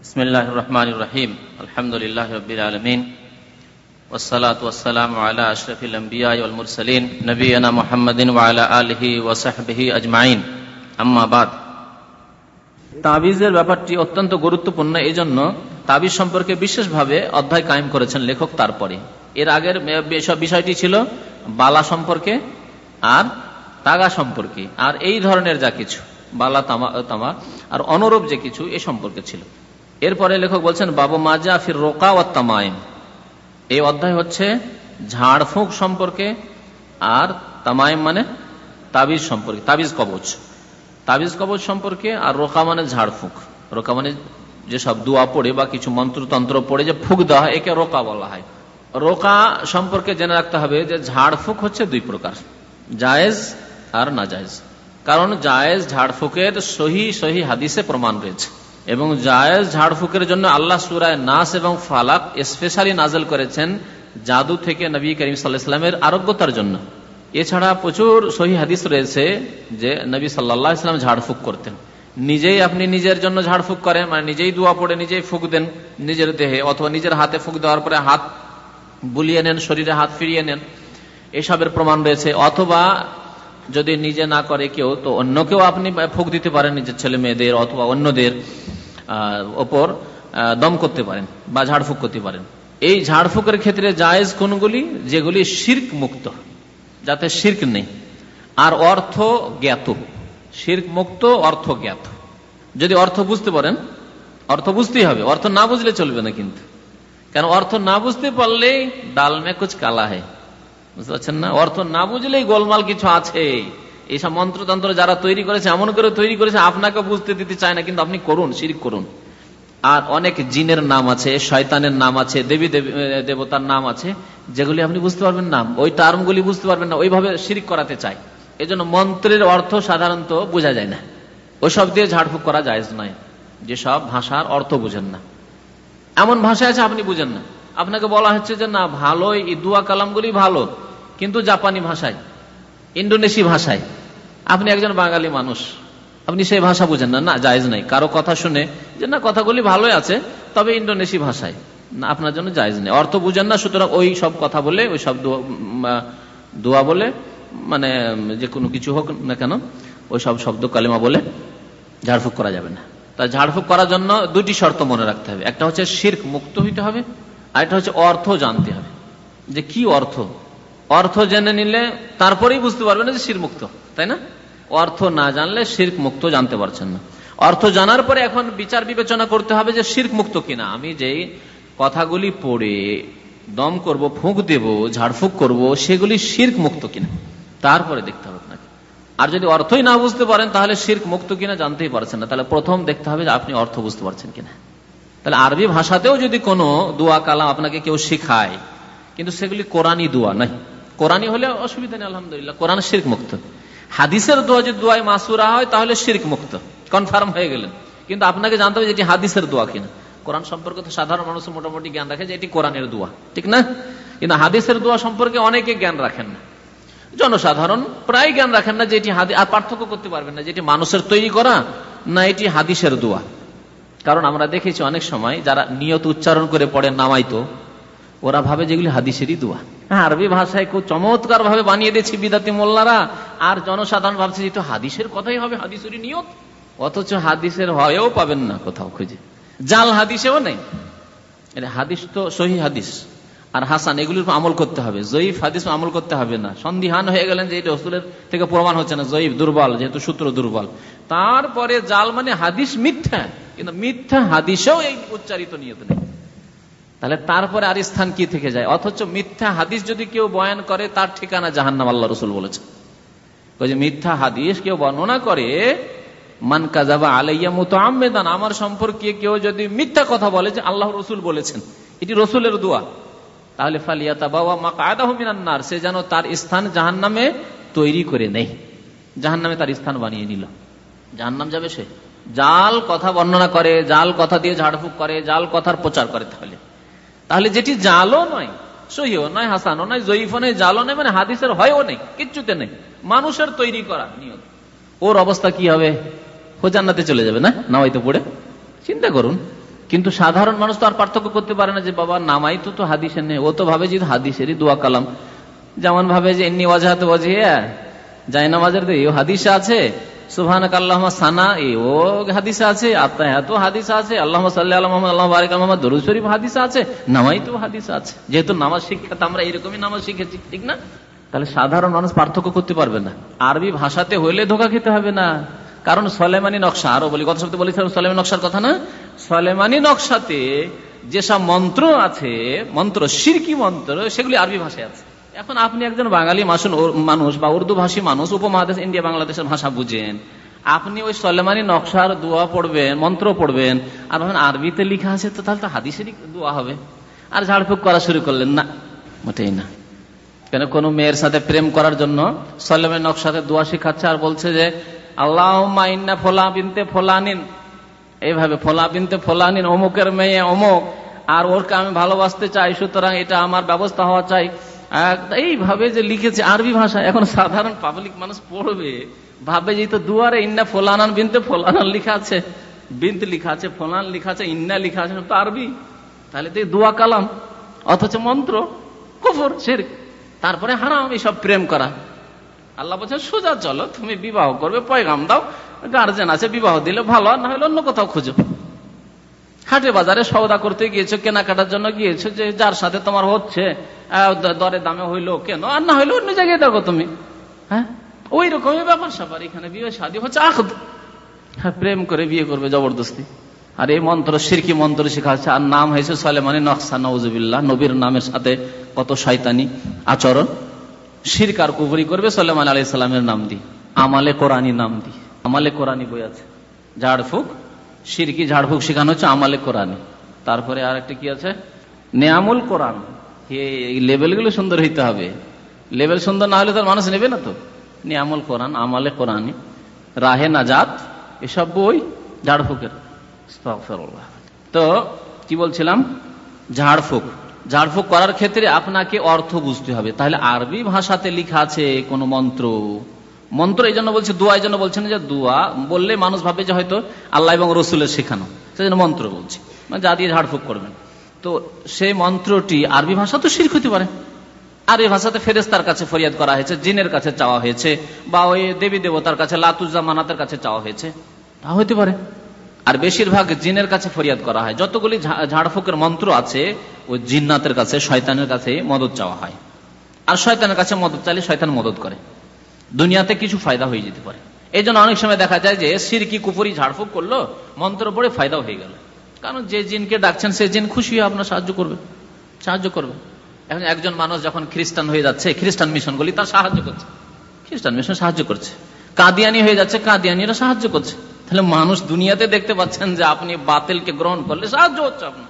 بسم الله الرحمن الرحيم الحمد لله رب العالمين والصلاة والسلام على أشرف الأنبياء والمرسلين نبينا محمد وعلى آله وصحبه أجمعين أما بعد তাবিজের ব্যাপারটি অত্যন্ত গুরুত্বপূর্ণ এই জন্য তাবিজ সম্পর্কে বিশেষভাবে অধ্যায় কায়েম করেছেন লেখক তারপরে এর আগের বিষয়টি ছিল বালা সম্পর্কে আর তাগা সম্পর্কে আর এই ধরনের যা কিছু বালা তামা তামা আর অনুরূপ যে কিছু এ সম্পর্কে ছিল এরপরে লেখক বলছেন, বাবু মাজা ফির রোকা ও তামাইম। এই অধ্যায় হচ্ছে ঝাড়ফুঁক সম্পর্কে, আর তামাইম মানে তাবিজ সম্পর্কে, তাবিজ কবচ। তাবিজ কবচ সম্পর্কে আর রোকা মানে ঝাড়ফুঁক রোকা মানে যেসব দোয়া পড়ে বা কিছু মন্ত্রতন্ত্র পড়ে যে ফুঁক দেওয়া হয়, একে রোকা বলা হয়। রোকা সম্পর্কে জেনে রাখতে হবে যে ঝাড়ফুঁক হচ্ছে দুই প্রকার, জায়েজ আর না জায়েজ কারণ জায়েজ ঝাড়ফুকের সহি সহি হাদিসে প্রমাণ রয়েছে। এবং জায়েজ ঝাড়ফুকের জন্য আল্লাহ সুরায় নাস এবং ফালাক স্পেশালি নাজল করেছেন জাদু থেকে নবী করিম সাল্লাহামের আরোগ্যতার জন্য। এছাড়া প্রচুর সহি হাদিস রয়েছে যে নবী সাল্লাহ ইসলাম ঝাড়ফুক করতেন। নিজেই আপনি নিজের জন্য ঝাড়ফুক করেন মানে নিজেই দোয়া পড়ে নিজেই ফুক দেন নিজের দেহে, অথবা নিজের হাতে ফুক দেওয়ার পরে হাত বুলিয়ে নেন, শরীরে হাত ফিরিয়ে নেন। এসবের প্রমাণ রয়েছে। অথবা যদি নিজে না করে কেউ, তো অন্য কেউ আপনি ফুক দিতে পারেন নিজের ছেলে মেয়েদের অথবা অন্যদের। ওপর দম করতে পারেন বা ঝাড়ফুক করতে পারেন। এই ঝাড়ফুকের ক্ষেত্রে জায়েজ কোনগুলি? যেগুলি শির্ক মুক্ত, যাতে শির্ক নেই। আর অর্থ জ্ঞাত। শির্ক মুক্ত, অর্থ জ্ঞাত। যদি অর্থ বুঝতে পারেন, অর্থ বুঝতেই হবে। অর্থ না বুঝলে চলবে না কিন্তু। কেন অর্থ না বুঝতে পারলেই ডাল কুচ কালা হয় বুঝতে পারছেন না? অর্থ না বুঝলেই গোলমাল কিছু আছে। এইসব মন্ত্রতন্ত্র যারা তৈরি করেছে, এমন করে তৈরি করেছে, আপনাকে বুঝতে দিতে চায় না, কিন্তু আপনি করুন, শিরিক করুন। আর অনেক জিনের নাম আছে, শয়তানের নাম আছে, দেবী দেবতার নাম আছে, যেগুলি আপনি বুঝতে পারবেন না। ওই টার্মগুলি বুঝতে পারবেন না, ওইভাবে শিরিক করাতে চায়। এই জন্য মন্ত্রের অর্থ সাধারণত বোঝা যায় না। ওইসব দিয়ে ঝাড়ফুঁক করা যায় নয়। যেসব ভাষার অর্থ বুঝেন না। এমন ভাষা আছে, আপনি বুঝেন না। আপনাকে বলা হচ্ছে যে, না, ভালোই দুয়া কালামগুলি ভালো, কিন্তু জাপানি ভাষায় ইন্ডোনেশি ভাষায়। আপনি একজন বাঙালি মানুষ, আপনি সেই ভাষা বুঝেন না না, জায়জ নাই। কারও কথা শুনে যে, না, কথাগুলি ভালোই আছে, তবে ইন্ডোনেশি ভাষায়। না, আপনার জন্য জায়জ নেই। অর্থ বুঝেন না, সুতরাং ওই সব কথা বলে, ওই সব দোয়া বলে মানে যে কোনো কিছু হোক না কেন, ওই সব শব্দ কালিমা বলে ঝাড়ফুঁক করা যাবে না। তা ঝাড়ফুঁক করার জন্য দুটি শর্ত মনে রাখতে হবে। একটা হচ্ছে শির্ক মুক্ত হইতে হবে, আর একটা হচ্ছে অর্থ জানতে হবে। যে কি অর্থ? অর্থ জেনে নিলে তারপরেই বুঝতে পারবে না যে শির মুক্ত, তাই না? অর্থ না জানলে শির্ক মুক্ত জানতে পারছেন না। অর্থ জানার পরে এখন বিচার বিবেচনা করতে হবে যে শির্ক মুক্ত কিনা। আমি যেই কথাগুলি পড়ে দম করব, ফুঁক দেব, ঝাড়ফুঁক করব, সেগুলি শির্ক মুক্ত কিনা। তারপরে দেখতে হবে আপনাকে। আর যদি অর্থই না বুঝতে পারেন, তাহলে শির্ক মুক্ত কিনা জানতেই পারছেন না। তাহলে প্রথম দেখতে হবে যে আপনি অর্থ বুঝতে পারছেন কিনা। তাহলে আরবি ভাষাতেও যদি কোনো দোয়া কালাম আপনাকে কেউ শিখায়, কিন্তু সেগুলি কোরআনই দোয়া নাই কোরআনই হলে অসুবিধা নেই, আলহামদুলিল্লাহ। কোরআন শির্ক মুক্ত। হাদিসের দোয়া যদি দোয়ায় মাসুরা হয়, তাহলে শির্ক মুক্ত। কনফার্ম হয়ে গেলেন। কিন্তু আপনাকে জানতে হবে যে এটি হাদিসের দোয়া কিনা। কোরআন সম্পর্কে তো সাধারণ মানুষ মোটামুটি জ্ঞান রাখে যে এটি কোরআনের দোয়া। ঠিক না? কিন্তু হাদিসের দোয়া সম্পর্কে অনেকে জ্ঞান রাখেন না। জনসাধারণ প্রায় জ্ঞান রাখেন না যে এটি আর পার্থক্য করতে পারবেন না যে এটি মানুষের তৈরি করা না এটি হাদিসের দোয়া। কারণ আমরা দেখেছি অনেক সময় যারা নিয়ত উচ্চারণ করে পড়ে নামাইতো ওরা ভাবে যেগুলি হাদিসেরই দোয়া। হ্যাঁ। আরবি ভাষায় খুব চমৎকার ভাবে বানিয়ে দিয়েছি বিদাতি মোল্লারা। আর জনসাধারণ ভাবছে যে হাদিসের কথাই হবে হাদিসেরই নিয়ত। অথচ হাদিসের হয়েও পাবেন না কোথাও খুঁজে। জাল হাদিসেও নেই। হাদিস তো সহি হাদিস। আর হাসান এগুলির আমল করতে হবে। জয়ীফ হাদিস আমল করতে হবে না। সন্দিহান হয়ে গেলেন যে এটা রসুলের থেকে প্রমাণ হচ্ছে না জয়ীফ দুর্বল যেহেতু সূত্র দুর্বল। তারপরে জাল মানে হাদিস মিথ্যা। কিন্তু মিথ্যা হাদিসেও এই উচ্চারিত নিয়ত নেই। তাহলে তারপরে আর স্থান কি থেকে যায়? অথচ মিথ্যা হাদিস যদি কেউ বয়ান করে, তার ঠিকানা জাহান্নাম, আল্লাহ রসুল বলেছে মিথ্যা হাদিস কেউ বর্ণনা করে, মান কাজাবা আলাইয়া মতো আমেদান আমার সম্পর্কে কেউ যদি মিথ্যা কথা বলে যে আল্লাহ রসুল বলেছেন, এটি রসুলের দোয়া। তাহলে ফালিয়াতা বাবা মা কায়দাহমিনান্নার সে যেন তার স্থান জাহান নামে তৈরি করে নেই। জাহান নামে তার স্থান বানিয়ে নিল। জাহান নাম যাবে সে? জাল কথা বর্ণনা করে, জাল কথা দিয়ে ঝাড়ফুক করে, জাল কথার প্রচার করে তাহলে। তাহলে যেটি জালও নয়, সহিও নয়, হাসানও নয়, জয়ীফও নয়, জালও নেই মানে হাদিসের হয়ও নেই, কিচ্ছুতে নেই। মানুষের তৈরি করা নিয়ত। ওর অবস্থা কি হবে? ও জান্নাতে চলে যাবে না? নাওয়াইতে পড়ে? চিন্তা করুন। কিন্তু সাধারণ মানুষ তো আর পার্থক্য করতে পারে না যে, বাবা নামাই তো তো হাদিসের নেই। ও তো ভাবে যে হাদিসেরই দোয়া কালাম। যেমন ভাবে যে এমনি ওয়াজাহাতে ওয়াজিয়া যাই নামাজের হাদিসে আছে। সানা ও হাদিসা আছে এত আছে আল্লাহ সাল্লাহ আল্লাহ আছে নামাই তো আছে। যেহেতু নামাজ শিক্ষা, তো আমরা এরকমই নামাজ শিখেছি, ঠিক না? তাহলে সাধারণ মানুষ পার্থক্য করতে পারবে না। আরবি ভাষাতে হইলে ধোকা খেতে হবে না। কারণ সলেমানি নকশা, আরও বলি কথা সপ্তাহে বলেছিলাম সলেমানি নকশার কথা না? সলেমানি নকশাতে যেসব মন্ত্র আছে, মন্ত্র, সিরকি মন্ত্র, সেগুলি আরবি ভাষায় আছে। এখন আপনি একজন বাঙালি মানুষ বা উর্দু ভাষী মানুষ, উপমহাদেশ, ইন্ডিয়া, বাংলাদেশের ভাষা বুঝেন। আপনি ওই সলেমানি নকশার দোয়া পড়বেন, মন্ত্র পড়বেন, আর ভাবেন আরবিতে লিখা আছে, তো তাহলে তো হাদিসেরই দোয়া হবে। আর ঝাড়ফুঁক করা শুরু করলেন, না, মোটেই না। কেন, কোন মেয়ের সাথে প্রেম করার জন্য সলেমের নকশাতে দোয়া শিখাচ্ছে আর বলছে যে আল্লাহ মাইন্না ফোলা বিনতে ফোলানিন। এইভাবে, ফোলা বিনতে ফোলানিন, অমুকের মেয়ে অমুক, আর ওরকে আমি ভালোবাসতে চাই, সুতরাং এটা আমার ব্যবস্থা হওয়া চাই। এইভাবে যে লিখেছে আরবি ভাষা, এখন সাধারণ পাবলিক মানুষ পড়বে, ভাবে যে তো দুয়ারে ইন্না ফোলানান বিনতে ফোলানান লিখা আছে, বিনতে লিখা আছে, ফোলান লিখা আছে, ইন্না লিখা আছে তো আরবি। তাহলে তো দোয়া কালাম, অথচ মন্ত্র, কুফর সের তারপরে হারাম এইসব প্রেম করা। আল্লাহ বলছেন, সোজা চলো, তুমি বিবাহ করবে, পয়গাম দাও গার্জেন আছে, বিবাহ দিলে ভালো না হলে অন্য কোথাও খুঁজো। হাটে বাজারে সৌদা করতে গিয়েছো, কেনাকাটার জন্য গিয়েছো, যে যার সাথে তোমার হচ্ছে দরে দামে হইল কেন? আর না হইল অন্য জায়গায় দেখো তুমি। হ্যাঁ? ওই রকমই ব্যাপার স্যাপার এখানে বিয়ে, শাদী হচ্ছে আখদ। হ্যাঁ প্রেম করে বিয়ে করবে জবরদস্তি। আর এই মন্ত্র, সিরকি মন্ত্র শেখাচ্ছে। আর নাম হয়েছে সালেমানি নকশা, নওজুবিল্লাহ। নবীর নামের সাথে কত শয়তানি আচরণ। সিরকার কুবরি করবে সাল্লাম আলি সাল্লামের নাম দি আমালে কোরআনী নাম দি আমালে কোরআনী বই আছে। ঝাড়ফুক সিরকি ঝাড়ফুক শেখানো হচ্ছে আমালে কোরআনী তারপরে আর একটা কি আছে? নেয়ামুল কোরআন। এই লেভেলগুলো সুন্দর হইতে হবে। লেভেল সুন্দর না হলে তো মানুষ নেবে না তো। নিয়ামুল কোরআন, আমালে কোরআনী রাহে নাজাত, এসব বই ঝাড়ফুকের তো কি বলছিলাম? ঝাড়ফুক ঝাড়ফুক করার ক্ষেত্রে আপনাকে অর্থ বুঝতে হবে। তাহলে আরবি ভাষাতে লিখা আছে কোন মন্ত্র। মন্ত্র এই জন্য বলছে, দোয়া এই জন্য বলছেন যে দোয়া বললে মানুষ ভাবে যে হয়তো আল্লাহ এবং রসুলের শেখানো। সেজন্য মন্ত্র বলছি। মানে যা দিয়ে ঝাড়ফুক করবেন। তো সেই মন্ত্রটি আরবি ভাষা তো শির হতে পারে। আরবি ভাষাতে ফেরেস্তার কাছে ফরিয়াদ করা হয়েছে, জিনের কাছে চাওয়া হয়েছে, বা ওই দেবী দেবতার কাছে, লাতুজামানাতের কাছে চাওয়া হয়েছে। তা হতে পারে। আর বেশিরভাগ জিনের কাছে ফরিয়াদ করা হয়। যতগুলি ঝাড়ফুকের মন্ত্র আছে, ওই জিন্নাতের কাছে, শয়তানের কাছে মদত চাওয়া হয়। আর শয়তানের কাছে মদত চাইলে শয়তান মদত করে। দুনিয়াতে কিছু ফায়দা হয়ে যেতে পারে। এই অনেক সময় দেখা যায় যে, সিরকি কুপুরি ঝাড়ফুক করল মন্ত্র পড়ে ফায়দা হয়ে গেল। কারণ যে জিনকে ডাকছেন, সে জিন খুশি হয়ে আপনার সাহায্য করবে সাহায্য করবে। এখন একজন মানুষ যখন খ্রিস্টান হয়ে যাচ্ছে, খ্রিস্টান মিশনগুলি তার সাহায্য করছে। খ্রিস্টান মিশন সাহায্য করছে। কাদিয়ানি হয়ে যাচ্ছে, কাদিয়ানিরা সাহায্য করছে। তাহলে মানুষ দুনিয়াতে দেখতে পাচ্ছেন যে আপনি বাতিলকে গ্রহণ করলে সাহায্য হচ্ছে আপনার।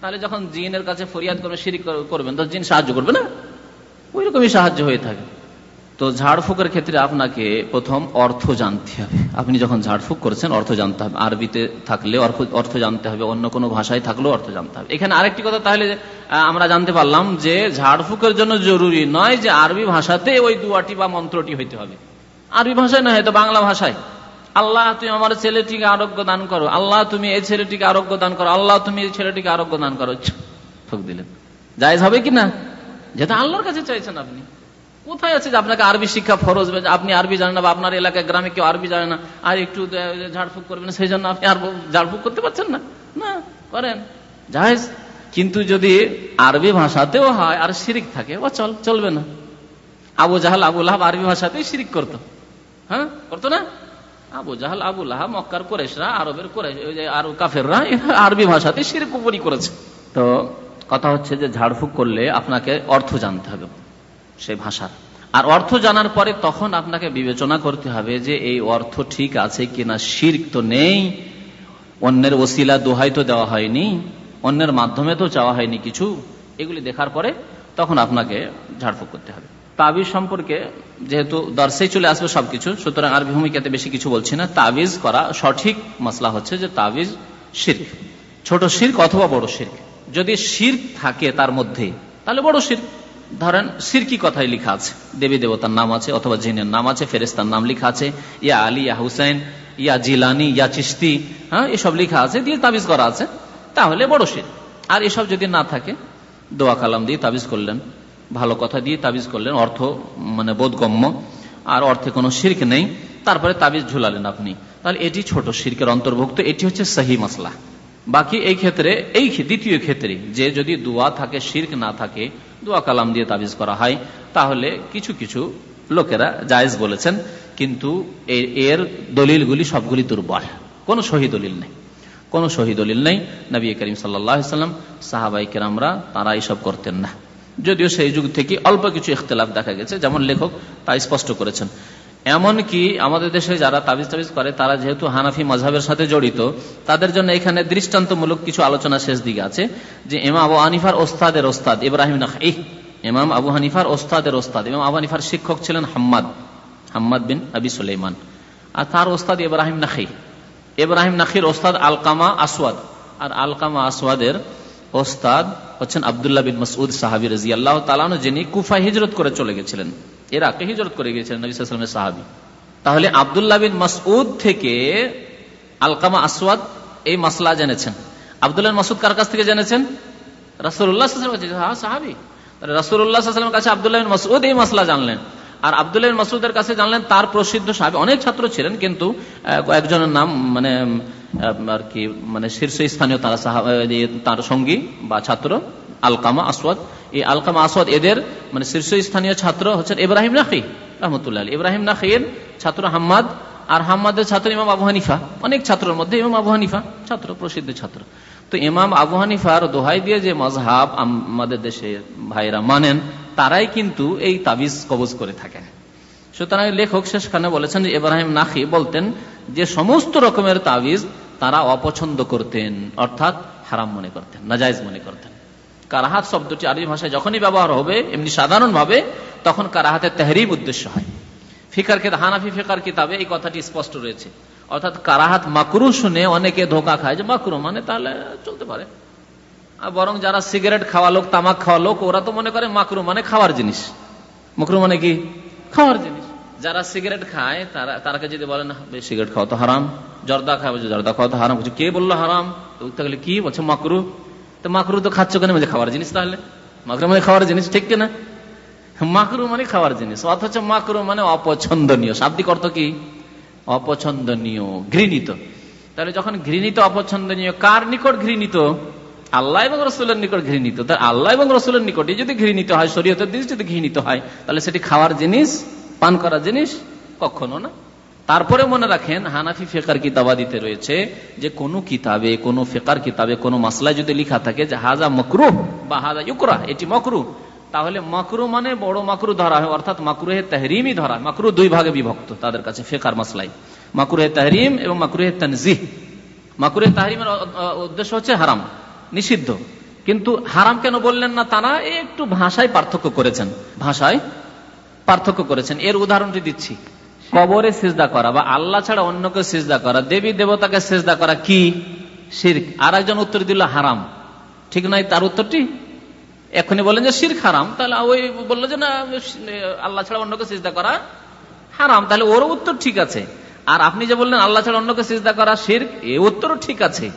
তাহলে যখন জিনের কাছে ফরিয়াদ করবেন সিঁড়ি করবেন, তো জিন সাহায্য করবে না? ওই রকমই সাহায্য হয়ে থাকে। তো ঝাড়ফুকের ক্ষেত্রে আপনাকে প্রথম অর্থ জানতে হবে। আপনি যখন ঝাড়ফুক করেছেন, অর্থ জানতে হবে। আরবিতে থাকলে অর্থ জানতে হবে। অন্য কোনো ভাষায় থাকলেও অর্থ জানতে হবে। এখানে আরেকটি কথা তাহলে আমরা জানতে পারলাম যে ঝাড়ফুকের জন্য জরুরি নয় যে আরবি ভাষাতে ওই দুয়াটি বা মন্ত্রটি হইতে হবে। আরবি ভাষায় নয় হয়তো বাংলা ভাষায়। আল্লাহ, তুমি আমার ছেলেটিকে আরোগ্য দান করো। আল্লাহ, তুমি এই ছেলেটিকে আরোগ্য দান করো। আল্লাহ, তুমি এই ছেলেটিকে আরোগ্য দান করো। ঠক দিলেন। জায়জ হবে কি না? যেটা আল্লাহর কাছে চাইছেন আপনি। কোথায় আছে যে আপনাকে আরবি শিক্ষা ফরজ? আপনি আরবি জানেন না বা আপনার এলাকায় গ্রামে কেউ আরবি জানে না। আর একটু ঝাড়ফুঁক করবেন, সেই জন্য আপনি আর ঝাড়ফুঁক করতে পারছেন না। না, করেন। জাহেজ কিন্তু যদি আরবি ভাষাতেও হয়, আর শিরিক থাকে, ও চল, চলবে না। আবু জাহাল, আবু লাহাব আরবি ভাষাতেই শিরিক করতো। হ্যাঁ? করতো না? আবু জাহাল, আবু লাহাব, মক্কার কোরেশরা আরবের কোরে আর কাফেররা আরবি ভাষাতে শিরিক উপরই করেছে। তো কথা হচ্ছে যে ঝাড়ফুঁক করলে আপনাকে অর্থ জানতে হবে। সেই ভাষার। আর অর্থ জানার পরে তখন আপনাকে বিবেচনা করতে হবে যে এই অর্থ ঠিক আছে কিনা, শির্ক তো নেই, অন্যের ওসিলা দোহাই তো দেওয়া হয়নি, অন্যের মাধ্যমে তো চাওয়া হয়নি কিছু। এগুলি দেখার পরে তখন আপনাকে ঝাড়ফুঁক করতে হবে। তাবিজ সম্পর্কে যেহেতু দর্শেই চলে আসবে সবকিছু, সুতরাং আর ভূমিকাতে বেশি কিছু বলছি না। তাবিজ করা সঠিক মশলা হচ্ছে যে তাবিজ শির্ক। ছোট শির্ক অথবা বড় শির্ক। যদি শির্ক থাকে তার মধ্যে তাহলে বড় শির্ক। ধরেন, সিরকি কথাই লিখা আছে। দেবী দেবতার নাম আছে, অথবা জিনের নাম আছে ফেরেস্তার নাম লিখা আছে। ইয়া আলী, ইয়া হুসেন ইয়া জিলানি, ইয়া চিস্তি হ্যাঁ এসব লিখা আছে, দিয়ে তাবিজ করা আছে। তাহলে বড় শির। আর এসব যদি না থাকে, দোয়া কালাম দিয়ে তাবিজ করলেন। ভালো কথা দিয়ে তাবিজ করলেন, অর্থ মানে বোধগম্য। আর অর্থে কোনো শির্ক নেই। তারপরে তাবিজ ঝুলালেন আপনি। তাহলে এটি ছোট শির্কের অন্তর্ভুক্ত। এটি হচ্ছে সাহি মাসলা। বাকি এই ক্ষেত্রে, এই দ্বিতীয় ক্ষেত্রে, যে যদি দোয়া থাকে, শির্ক না থাকে, দোয়া কালাম দিয়ে তাবিজ করা হয়, তাহলে কিছু কিছু লোকেরা জায়েজ বলেছেন, কিন্তু এর দলিলগুলি সবগুলি দুর্বল। কোনো সহি দলিল নেই। কোনো সহি দলিল নেই। নবী করিম সাল্লাম সাহাবাই কেরামরা তারা এইসব করতেন না। যদিও সেই যুগ থেকে অল্প কিছু ইখতলাফ দেখা গেছে, যেমন লেখক তা স্পষ্ট করেছেন। এমন কি আমাদের দেশে যারা তাবিজ তাবিজ করে, তারা যেহেতু হানাফি মজাবের সাথে জড়িত, তাদের জন্য এখানে দৃষ্টান্তমূলক কিছু আলোচনা শেষ দিকে আছে, যে এমা আবু হানিফার ওস্তাদের ওস্তাদ ইব্রাহিম ইমাম আবু হানিফার ওস্তাদের ওস্তাদ, ইমাম আবু হানিফার শিক্ষক ছিলেন হাম্মাদ হাম্মাদ বিন আবি সুলাইমান, আর তার ওস্তাদ ইব্রাহিম নাকি ইব্রাহিম নাকির ওস্তাদ আলকামা আসওয়াদ, আর আলকামা আসওয়াদের ওস্তাদ হচ্ছেন আবদুল্লাহ বিন মসউদ সাহাবি রাজি আল্লাহ তালানো যিনি কুফা হিজরত করে চলে গেছিলেন। এরাকে হিজরত করে গিয়েছিলেন নবী সাহাবি। তাহলে আবদুল্লাহ বিন মসউদ থেকে আলকামা আসওয়াদ এই মাসলা জেনেছেন। আবদুল্লাহ মাসুদ কার কাছ থেকে জেনেছেন? রাসুল্লাহ হ্যাঁ, কাছে এই মাসলা জানলেন। আর আবদুল্লাহ মাসুদের কাছে জানলেন তার প্রসিদ্ধ সাহাবি। অনেক ছাত্র ছিলেন কিন্তু নাম মানে আর কি মানে তার সঙ্গী বা ছাত্র। আলকামা আসওয়াদ। এই আলকামা আসওয়াদ এদের মানে শীর্ষ স্থানীয় ছাত্র হচ্ছেন ইব্রাহিম নাকি রহমতুল্লাহ ইব্রাহিম নাকির ছাত্র হাম্মাদ, আর হাম্মাদের ছাত্র ইমাম আবু হানিফা। অনেক ছাত্রের মধ্যে ইমাম আবু হানিফা, ছাত্র, প্রসিদ্ধ ছাত্র। তো ইমাম আবু হানিফার দোহাই দিয়ে যে মজহাব আমাদের দেশে ভাইরা মানেন, তারাই কিন্তু এই তাবিজ কবজ করে থাকেন। সুতরাং লেখক শেষখানে বলেছেন যে ইব্রাহিম নাকি বলতেন যে সমস্ত রকমের তাবিজ তারা অপছন্দ করতেন, অর্থাৎ হারাম মনে করতেন নাজাইজ মনে করতেন। কারাহাত শব্দটি আরবি ভাষায় যখনই ব্যবহার হবে, এমনি সাধারণভাবে তখন কারাহাতের তেহরিব উদ্দেশ্য হয়। ফিকার কে হানাফি ফিকার কিতাবে এই কথাটি স্পষ্ট রয়েছে। অর্থাৎ কারাহাত মাকরু শুনে অনেকে ধোকা খায় যে মাকরু মানে তাহলে চলতে পারে। আর বরং যারা সিগারেট খাওয়া লোক, তামাক খাওয়া লোক, ওরা তো মনে করে মাকরু মানে খাওয়ার জিনিস। মাকরু মানে কি? খাওয়ার জিনিস। যারা সিগারেট খায়, তারা, তারাকে যদি বলেন সিগারেট খাওয়া তো হারাম। জর্দা খাওয়া জর্দা খাওয়া তো হারাম। কে বলল হারাম? তাহলে কি বলছে? মাকরু? তো মাকরু তো খাচ্ছ কেন? মানে খাওয়ার জিনিস তাহলে? মাকরু মানে খাওয়ার জিনিস, ঠিক কিনা? মাকরু মানে খাওয়ার জিনিস, অথচ মাকরু মানে অপছন্দনীয়। শাব্দিক অর্থ কি? অপছন্দনীয়, ঘৃণিত। তাহলে যখন ঘৃণিত, অপছন্দনীয়, কার নিকট ঘৃণিত? আল্লাহ এবং রসুলের নিকট ঘৃণিত। তার আল্লাহ এবং রসুলের নিকটে যদি ঘৃণিত হয়, শরীয়তের দৃষ্টিতে ঘৃণিত হয়, তাহলে সেটি খাওয়ার জিনিস, পান করার জিনিস কখনো না। তারপরে মনে রাখেন হানাফি ফেকার কিতাবাদিতে রয়েছে যে কোনো কিতাবে, কোনো ফেকার কিতাবে, কোনো মাসলায় যদি লিখা থাকে যে হাজা মকরু বা হাজা ইউকরা এটি মকরু তাহলে মাকরু মানে বড় মাকরু ধরা হয়, অর্থাৎ মাকরুহে তাহরিমই ধরা মাকরু দুই ভাগে বিভক্ত তাদের কাছে ফেকার মাসলাই মাকরুহে তাহরিম এবং মাকরুহে তানজিহ। মাকরুহে তাহরিমের উদ্দেশ্য হচ্ছে হারাম, নিষিদ্ধ। কিন্তু হারাম কেন বললেন না তারা? একটু ভাষায় পার্থক্য করেছেন। ভাষায় পার্থক্য করেছেন। এর উদাহরণটি দিচ্ছি। কবরে সিজদা করা বা আল্লাহ ছাড়া অন্যকে সিজদা করা, দেবী দেবতাকে সিজদা করা কি? শির আর একজন উত্তর দিল, হারাম। ঠিক নয় তার উত্তরটি? এখনই বলেন যে শির হারাম। তাহলে ওই বলল যে না, আল্লাহ ছাড়া অন্যকে সিজদা করা হারাম। তাহলে ওর উত্তর ঠিক আছে। আর আপনি যে বললেন আল্লাহ ছাড়া অন্যকে সিজদা করা শির এ উত্তরও ঠিক আছে।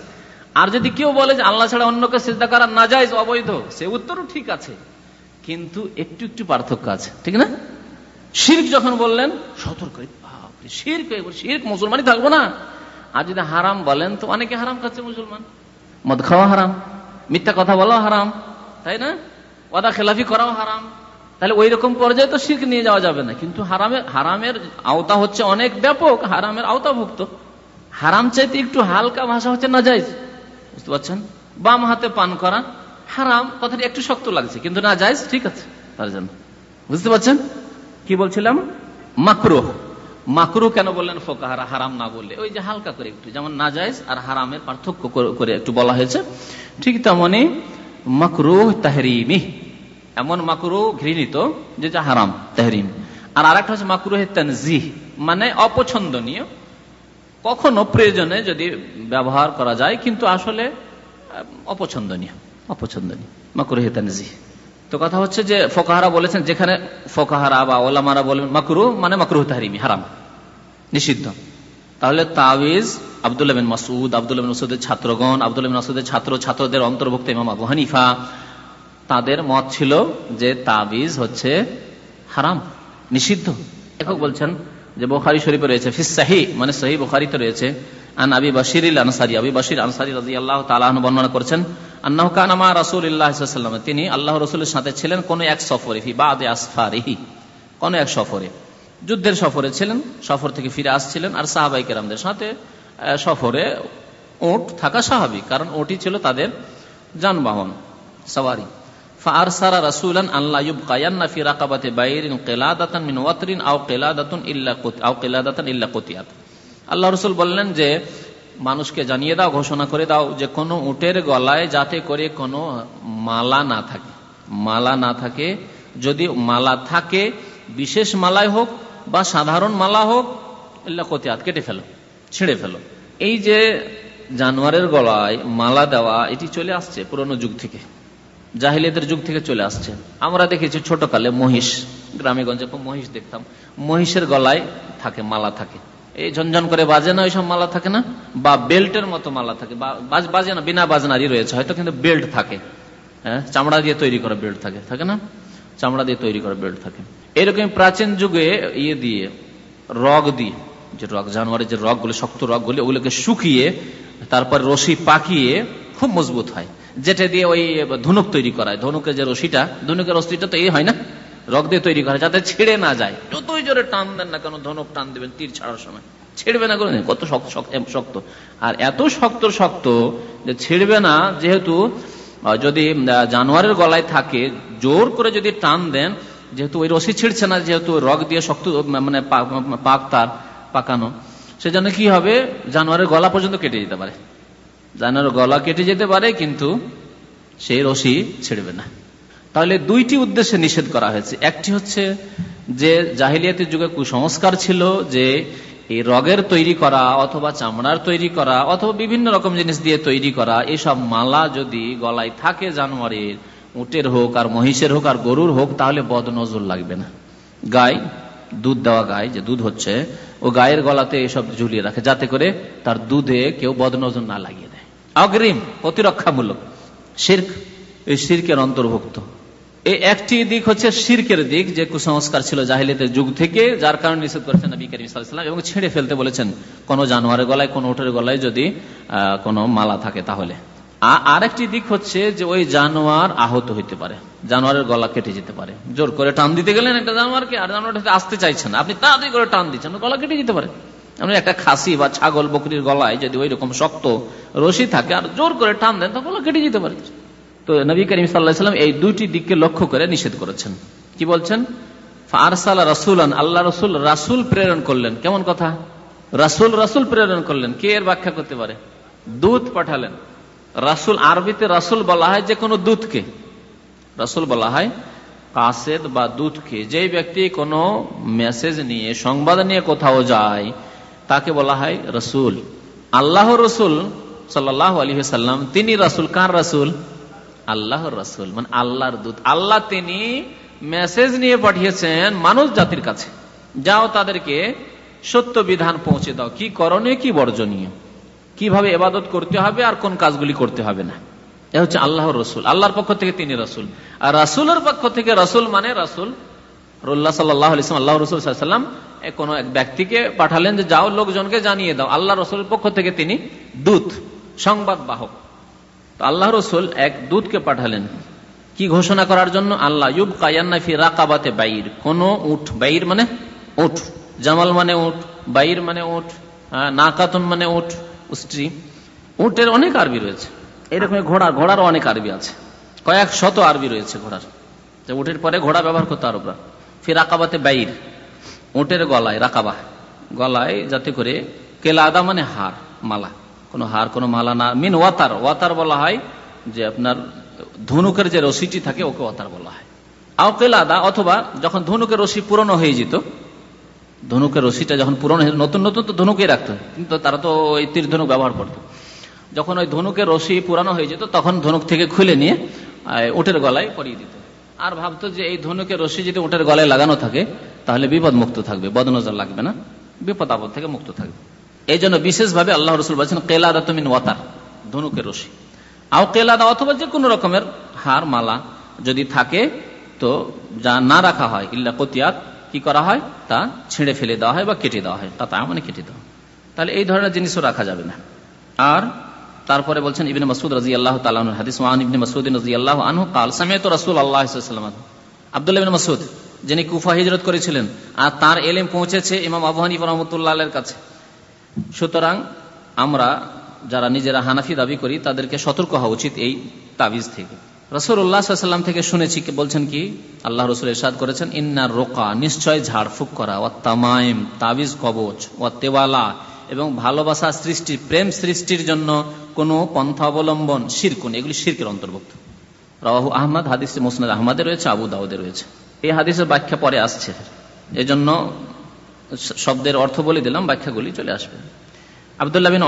আর যদি কেউ বলে যে আল্লাহ ছাড়া অন্যকে সিজদা করা না যায় অবৈধ, সে উত্তরও ঠিক আছে। কিন্তু একটু একটু পার্থক্য আছে। ঠিক না? শির্ক যখন বললেন, সতর্ক শির্ক শির্ক, মুসলমানই থাকব না। আর যদি হারাম বলেন, তো অনেকে হারাম খাচ্ছে মুসলমান। মদ খাওয়া হারাম, মিথ্যা কথা বলাও হারাম, তাই না? ওদা খেলাফি করাও হারাম। তাহলে ওই রকম পর্যায়ে তো শির্ক নিয়ে যাওয়া যাবে না। কিন্তু হারামের হারামের আওতা হচ্ছে অনেক ব্যাপক, হারামের আওতাভুক্ত। হারাম চাইতে একটু হালকা ভাষা হচ্ছে না যাইজ বুঝতে পারছেন? বাম হাতে পান করা, হারাম কথাটি একটু শক্ত লাগছে, কিন্তু না যাইজ ঠিক আছে, তার জন্য। বুঝতে পারছেন? কি বলছিলাম? মাকরুহ। মাকরু কেন বললেন? ফোকাহারা, হারাম না বললে। ওই যে হালকা করে একটু, যেমন না যায় আর হারামের পার্থক্য করে একটু বলা হয়েছে। ঠিক তেমনই মাকরু তাহরিমি। এমন মাকরু ঘৃণিত, যেটা হারাম, তাহরিম। আর আরেকটা হচ্ছে মাকরু তানজিহ মানে অপছন্দনীয়। কখনো প্রয়োজনে যদি ব্যবহার করা যায়, কিন্তু আসলে অপছন্দনীয়। অপছন্দনীয়। মাকরু তানজিহ। তো কথা হচ্ছে যে ফোকাহারা বলেছেন যেখানে ফোকাহারা বা ওলামারা বলেন মাকরু মানে মাকরু তাহরিমি, হারাম, নিষিদ্ধ। তাহলে তাবিজ আবদুল্লাহ বিন মাসুদ আবদুল্লাহ বিন মাসুদের ছাত্রগণ, আবদুল্লাহ বিন মাসুদের ছাত্র, ছাত্রদের অন্তর্ভুক্ত ইমাম আবু হানিফা, তাদের মত ছিল যে তাবিজ হচ্ছে হারাম, নিষিদ্ধ। লেখক বলছেন যে বোখারি শরীফে রয়েছে, ফিস সাহি মানে সহি বোখারিতে রয়েছে, আন আবি বাশির আনসারি আবি বাশির আনসারি রাজি আল্লাহ তালাহ বর্ণনা করছেন আন্নাহ কানামা রাসুল ইল্লাহাম তিনি আল্লাহ রসুলের সাথে ছিলেন কোন এক সফরে, ফি আসফারিহি। কোন এক সফরে। যুদ্ধের সফরে ছিলেন, সফর থেকে ফিরে আসছিলেন আর সাহাবাই কেরামদের সাথে সফরে ওট থাকা স্বাভাবিক, কারণ ওটি ছিল তাদের যানবাহন, সওয়ারি। ফারসারা রাসূলান আল্লাহ ইউবকায়ান্না ফি রাকাবাতি বাইরিন কিলাদাতান কিলাদাতুন কুতিয়াত। আল্লাহ রসুল বললেন যে মানুষকে জানিয়ে দাও, ঘোষণা করে দাও যে কোনো উটের গলায় যাতে করে কোনো মালা না থাকে। মালা না থাকে, যদি মালা থাকে, বিশেষ মালায় হোক বা সাধারণ মালা হোক, এল্লা কতিয়াত কেটে ফেলো, ছিঁড়ে ফেলো। এই যে জানোয়ারের গলায় মালা দেওয়া, এটি চলে আসছে পুরনো যুগ থেকে। জাহিলিয়াতের যুগ থেকে চলে আসছে। আমরা দেখেছি ছোটকালে মহিষ, গ্রামে গঞ্জে মহিষ দেখতাম। মহিষের গলায় থাকে, মালা থাকে। এই ঝনঝন করে বাজে না, ওইসব মালা থাকে না? বা বেল্টের মতো মালা থাকে। বাজে না, বিনা বাজনারই রয়েছে। হয়তো কিন্তু বেল্ট থাকে। হ্যাঁ? চামড়া দিয়ে তৈরি করা বেল্ট থাকে। থাকে না? চামড়া দিয়ে তৈরি করা বেল্ট থাকে। এরকম প্রাচীন যুগে ইয়ে দিয়ে, রগ দিয়ে, যে রগ, জানোয়ারের যে রগগুলি, শক্ত রগগুলি, ওগুলোকে শুকিয়ে, তারপর রশি পাকিয়ে খুব মজবুত হয়। যেটা দিয়ে ওই ধনুক তৈরি করা হয় ধনুকের যে রশিটা, ধনুকের রশিটা তো এই হয় না? রক দিয়ে তৈরি করা, যাতে ছেড়ে না যায়। যতই জোরে টান দেন না কেন, ধনুক টান দেবেন তীর ছাড়ার সময়। ছেড়বে না করে কত শক্ত শক্ত আর এত শক্ত শক্ত যে ছেড়বে না, যেহেতু যদি জানোয়ারের গলায় থাকে, জোর করে যদি টান দেন, যেহেতু ওই রশি ছিঁড়ছে না, যেহেতু রগ দিয়ে শক্ত মানে পাক তার পাকানো, সেজন্য কি হবে? জানোয়ারের গলা পর্যন্ত কেটে যেতে পারে। জানোয়ারের গলা কেটে যেতে পারে, কিন্তু সেই রশি ছিঁড়বে না। তাহলে দুইটি উদ্দেশ্যে নিষেধ করা হয়েছে। একটি হচ্ছে যে জাহিলিয়াতের যুগে কুসংস্কার ছিল যে এই রগের তৈরি করা অথবা চামড়ার তৈরি করা অথবা বিভিন্ন রকম জিনিস দিয়ে তৈরি করা, এসব মালা যদি গলায় থাকে জানোয়ারের, উটের হোক আর মহিষের হোক আর গরুর হোক, তাহলে বদ নজর লাগবে না। গায়ে দুধ দেওয়া গায়ে যে দুধ হচ্ছে, ও গায়ের গলাতে এসব ঝুলিয়ে রাখে যাতে করে তার দুধে কেউ বদনজর না লাগিয়ে দেয়। অগ্রিম, প্রতিরক্ষামূলক, শির্ক, এই শির্কের অন্তর্ভুক্ত। এই একটি দিক হচ্ছে শির্কের দিক, যে কুসংস্কার ছিল জাহিলিয়াতের যুগ থেকে, যার কারণে নিষেধ করেছেন নবী করিম সাল্লাম এবং ছেড়ে ফেলতে বলেছেন। কোন জানোয়ারের গলায়, কোন ওঠের গলায় যদি কোনো মালা থাকে তাহলে। আর একটি দিক হচ্ছে যে ওই জানোয়ার আহত হইতে পারে। জানোয়ারের গলা কেটে যেতে পারে। জোর করে টান দিতে গেলেন একটা জানোয়ারকে, আর জানোয়ারটা আসতে চাইছেন আপনি তাড়াতাড়ি করে টান দিচ্ছেন, গলা কেটে যেতে পারে। আপনি একটা খাসি বা ছাগল, বকরির গলায় যদি ওই রকম শক্ত রশি থাকে, আর জোর করে টান দেন তো গলা কেটে যেতে পারে। তো নবী করিম সাল্লাহাম এই দুটি দিককে লক্ষ্য করে নিষেধ করেছেন। কি বলছেন? আরসালা রাসুলান, আল্লাহ রসুল, রাসুল প্রেরণ করলেন। কেমন কথা? রাসুল রাসুল প্রেরণ করলেন। কে এর ব্যাখ্যা করতে পারে? দুধ পাঠালেন। রাসুল, আরবিতে রাসুল বলা হয় যে কোনো দুধকে রাসুল বলা হয় কাসেদ বা দুধকে যে ব্যক্তি কোনো মেসেজ নিয়ে, সংবাদ নিয়ে কোথাও যায়, তাকে বলা হয় রসুল। আল্লাহ রসুল সাল্লাহ আলী সাল্লাম, তিনি রাসুল, কার রাসুল? আল্লাহর রাসুল মানে আল্লাহর দূত। আল্লাহ তিনি মেসেজ নিয়ে পাঠিয়েছেন মানুষ জাতির কাছে। যাও তাদেরকে সত্য বিধান পৌঁছে দাও। কি করণীয়, কি বর্জনীয়? কীভাবে এবাদত করতে হবে আর কোন কাজগুলি করতে হবে না? এ হচ্ছে আল্লাহর রসুল। আল্লাহর পক্ষ থেকে তিনি রসুল। আর রাসুলের পক্ষ থেকে রসুল মানে রাসুল রুল্লাহ সাল্লাহ আল্লাহ রসুল সাল্লাম কোন এক ব্যক্তিকে পাঠালেন যে, যাও, লোকজনকে জানিয়ে দাও। আল্লাহ রসুলের পক্ষ থেকে তিনি দূত, সংবাদ বাহক। আল্লাহ রসুল এক দূতকে পাঠালেন। কি ঘোষণা করার জন্য? আল্লাহ, ইউব কায়ান্নাফি রাকাবাতে বাইর। কোন উঠ, বাইর মানে উঠ। জামাল মানে উঠ, বাইর মানে উঠ নাকাতন মানে উঠ স্ত্রী উটের অনেক আরবি রয়েছে। এরকম ঘোড়া ঘোড়ার অনেক আরবি আছে। কয়েক শত আরবি রয়েছে ঘোড়ার। যে উঠের পরে ঘোড়া ব্যবহার করতে আরবরা। ফির রাকাবাতে বাইর। উটের গলায়, রাকাবা গলায় যাতে করে কেলাদা মানে হার মালা। কোনো হার, কোনো মালা না। মিন ওয়াতার ওয়াতার বলা হয় যে আপনার ধনুকের যে রশিটি থাকে, ওকে ওয়াতার বলা হয়। আওকেলাদা অথবা যখন ধনুকের রশি পুরনো হয়ে যেত, ধনুকের রশিটা যখন পুরনো হয়ে নতুন নতুন তো ধনুকে রাখতো। কিন্তু তারা তো ওই তীর ধনুক ব্যবহার করতো। যখন ওই ধনুকের রশি পুরানো হয়ে যেত, তখন ধনুক থেকে খুলে নিয়ে উটের গলায় পরিয়ে দিত। আর ভাবতো যে এই ধনুকের রশি যদি উটের গলায় লাগানো থাকে, তাহলে বিপদ মুক্ত থাকবে, বদনজর লাগবে না, বিপদ আপদ থেকে মুক্ত থাকবে। এই জন্য বিশেষভাবে আল্লাহ রসুল বলছেন কেলাদা তুমিন ওয়াতার ধনুকের রশি আও কেলাদা অথবা যে কোনো রকমের হার মালা যদি থাকে, তো যা না রাখা হয়, ইল্লা কতিয়াত, কি করা হয়? তা ছিঁড়ে ফেলে দেওয়া হয় বা কেটে দেওয়া হয়। তা মানে কেটে দেওয়া। তাহলে এই ধরনের জিনিসও রাখা যাবে না। আর তারপরে বলছেন ইবিন মাসুদ রাজি আল্লাহ তালন হাদিস ওয়ান ইবিন মাসুদ্দিন রাজি আল্লাহ আনহু কাল, সামিয়ত রাসুল আল্লাহ আবদুল্লাহ বিন মাসুদ যিনি কুফা হিজরত করেছিলেন, আর তার এলেম পৌঁছেছে ইমাম আবহানি রহমতুল্লাহ কাছে। সুতরাং আমরা যারা নিজেরা হানাফি দাবি করি, তাদেরকে সতর্ক হওয়া উচিত এই তাবিজ থেকে। রসুল উল্লাহাম থেকে শুনেছি বলছেন কি, আল্লাহ রসুল এরশাদ করেছেন ইন্নার রোকা, নিশ্চয় ঝাড়ফুক করা ও তামাইম, তাবিজ কবচ ও তেওয়ালা, এবং ভালোবাসা সৃষ্টি, প্রেম সৃষ্টির জন্য কোন পন্থা অবলম্বন, শিরকুন, এগুলি শিরকের অন্তর্ভুক্ত। রাহু আহমদ, হাদিস মোসনাদ আহমদে রয়েছে, আবু দাউদে রয়েছে। এই হাদিসের ব্যাখ্যা পরে আসছে। এজন্য শব্দের অর্থ বলে দিলাম, ব্যাখ্যাগুলি চলে আসবে। আবদুল্লাহ বিন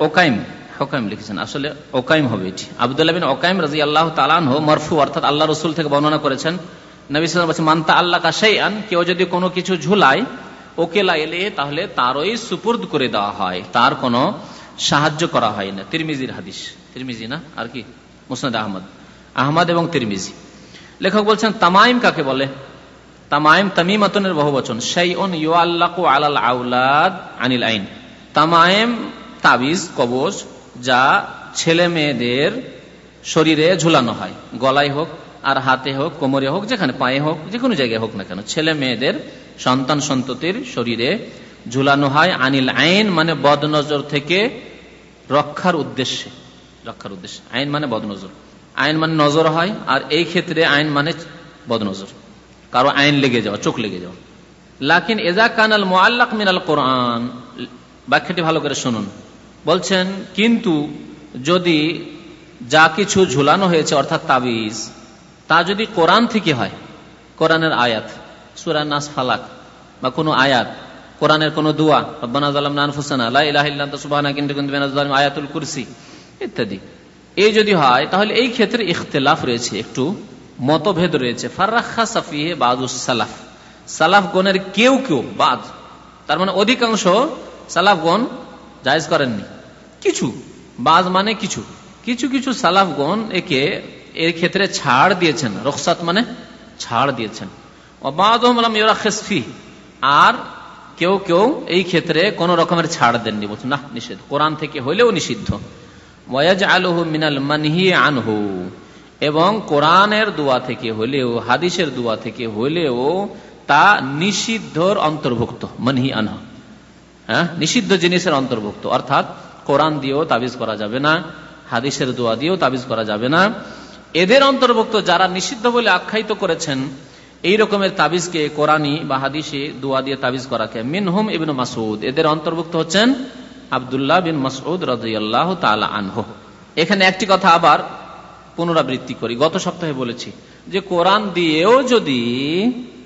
ওকাইম, হকাইম লিখেছেন। আসলে ওকাইম হবে এটি। আবদুল্লাহ বিন ওকাইম রাজি আল্লাহ তালান মরফু, অর্থাৎ আল্লাহ রসুল থেকে বর্ণনা করেছেন। নবী বলছে মান্তা আল্লাহ কাশাই আন কেউ যদি কোনো কিছু ঝুলায় ওকেলা এলে তাহলে তারই সুপুর্দ করে দেওয়া হয়। তার কোনো সাহায্য করা হয় না। তিরমিজির হাদিস। তিরমিজি না? আর কি? মুসনাদ আহমদ। আহমদ এবং তিরমিজি। লেখক বলছেন, তামাইম কাকে বলে? তামাইম তামিমাতনের বহু বচন সেই অন ইউআল্লাকু আলাল আউলাদ আনিল আইন। তামাইম তাবিজ কবচ যা ছেলে মেয়েদের শরীরে ঝুলানো হয়। গলায় হোক, আর হাতে হোক, কোমরে হোক, যেখানে পায়ে হোক যে কোনো জায়গায় হোক না কেন। ছেলে মেয়েদের সন্তান সন্ততির শরীরে ঝুলানো হয়। আনিল আইন মানে বদনজর থেকে রক্ষার উদ্দেশ্যে। রক্ষার উদ্দেশ্যে। আইন মানে বদনজর। আইন মানে নজর হয়, আর এই ক্ষেত্রে আইন মানে বদনজর। কারও আইন লেগে যাওয়া, চোখ লেগে যাওয়া। লাকিন এজা কানাল মোয়াল্লাক মিনাল কোরআন ব্যাখ্যাটি ভালো করে শুনুন। বলছেন, কিন্তু যদি যা কিছু ঝুলানো হয়েছে, অর্থাৎ তাবিজ, তা যদি কোরআন থেকে হয়, কোরআনের আয়াত, সুরা নাস ফালাক, বা কোনো আয়াত, কোরআনের কোন দোয়া, রব্বানা জালাম নানফুসানা লা ইলাহা ইল্লা আনতা সুবহানাকা ইন্নী কুনতু আয়াতুল কুরসি, ইত্যাদি। এই যদি হয়, তাহলে এই ক্ষেত্রে ইখতিলাফ রয়েছে একটু। মতভেদ রয়েছে। সালাফ। সালাফগণের কেউ কেউ, বাদ। তার মানে অধিকাংশ সালাফগণ জায়েজ করেননি। কিছু। বাদ মানে কিছু। কিছু কিছু সালাফগণ একে এর ক্ষেত্রে ছাড় দিয়েছেন। রকসাত মানে ছাড় দিয়েছেন। আর কেউ কেউ এই ক্ষেত্রে কোন রকমের ছাড় দেননি। বলছেন না নিষেধ। কোরআন থেকে হইলেও নিষিদ্ধ। আলহু মিনাল মানহি আনহু। এবং কোরআনের দোয়া থেকে হলেও, হাদিসের দোয়া থেকে হলেও তা নিষিদ্ধর অন্তর্ভুক্ত, মানহি আনহ। হ্যাঁ? নিষিদ্ধ জিনিসের অন্তর্ভুক্ত। অর্থাৎ কোরআন দিয়েও তাবিজ করা যাবে না, হাদিসের দোয়া দিয়েও তাবিজ করা যাবে না। এদের অন্তর্ভুক্ত যারা নিষিদ্ধ বলে আখ্যায়িত করেছেন, এই রকমের তাবিজকে কোরআনী বা হাদিসে দোয়া দিয়ে তাবিজ করাকে মিনহুম ইবিন মাসুদ এদের অন্তর্ভুক্ত হচ্ছেন আবদুল্লাহ বিন মাসুদ রাজিয়াল্লাহ তালা আনহ। এখানে একটি কথা আবার পুনরাবৃত্তি করি। গত সপ্তাহে বলেছি যে কোরআন দিয়েও যদি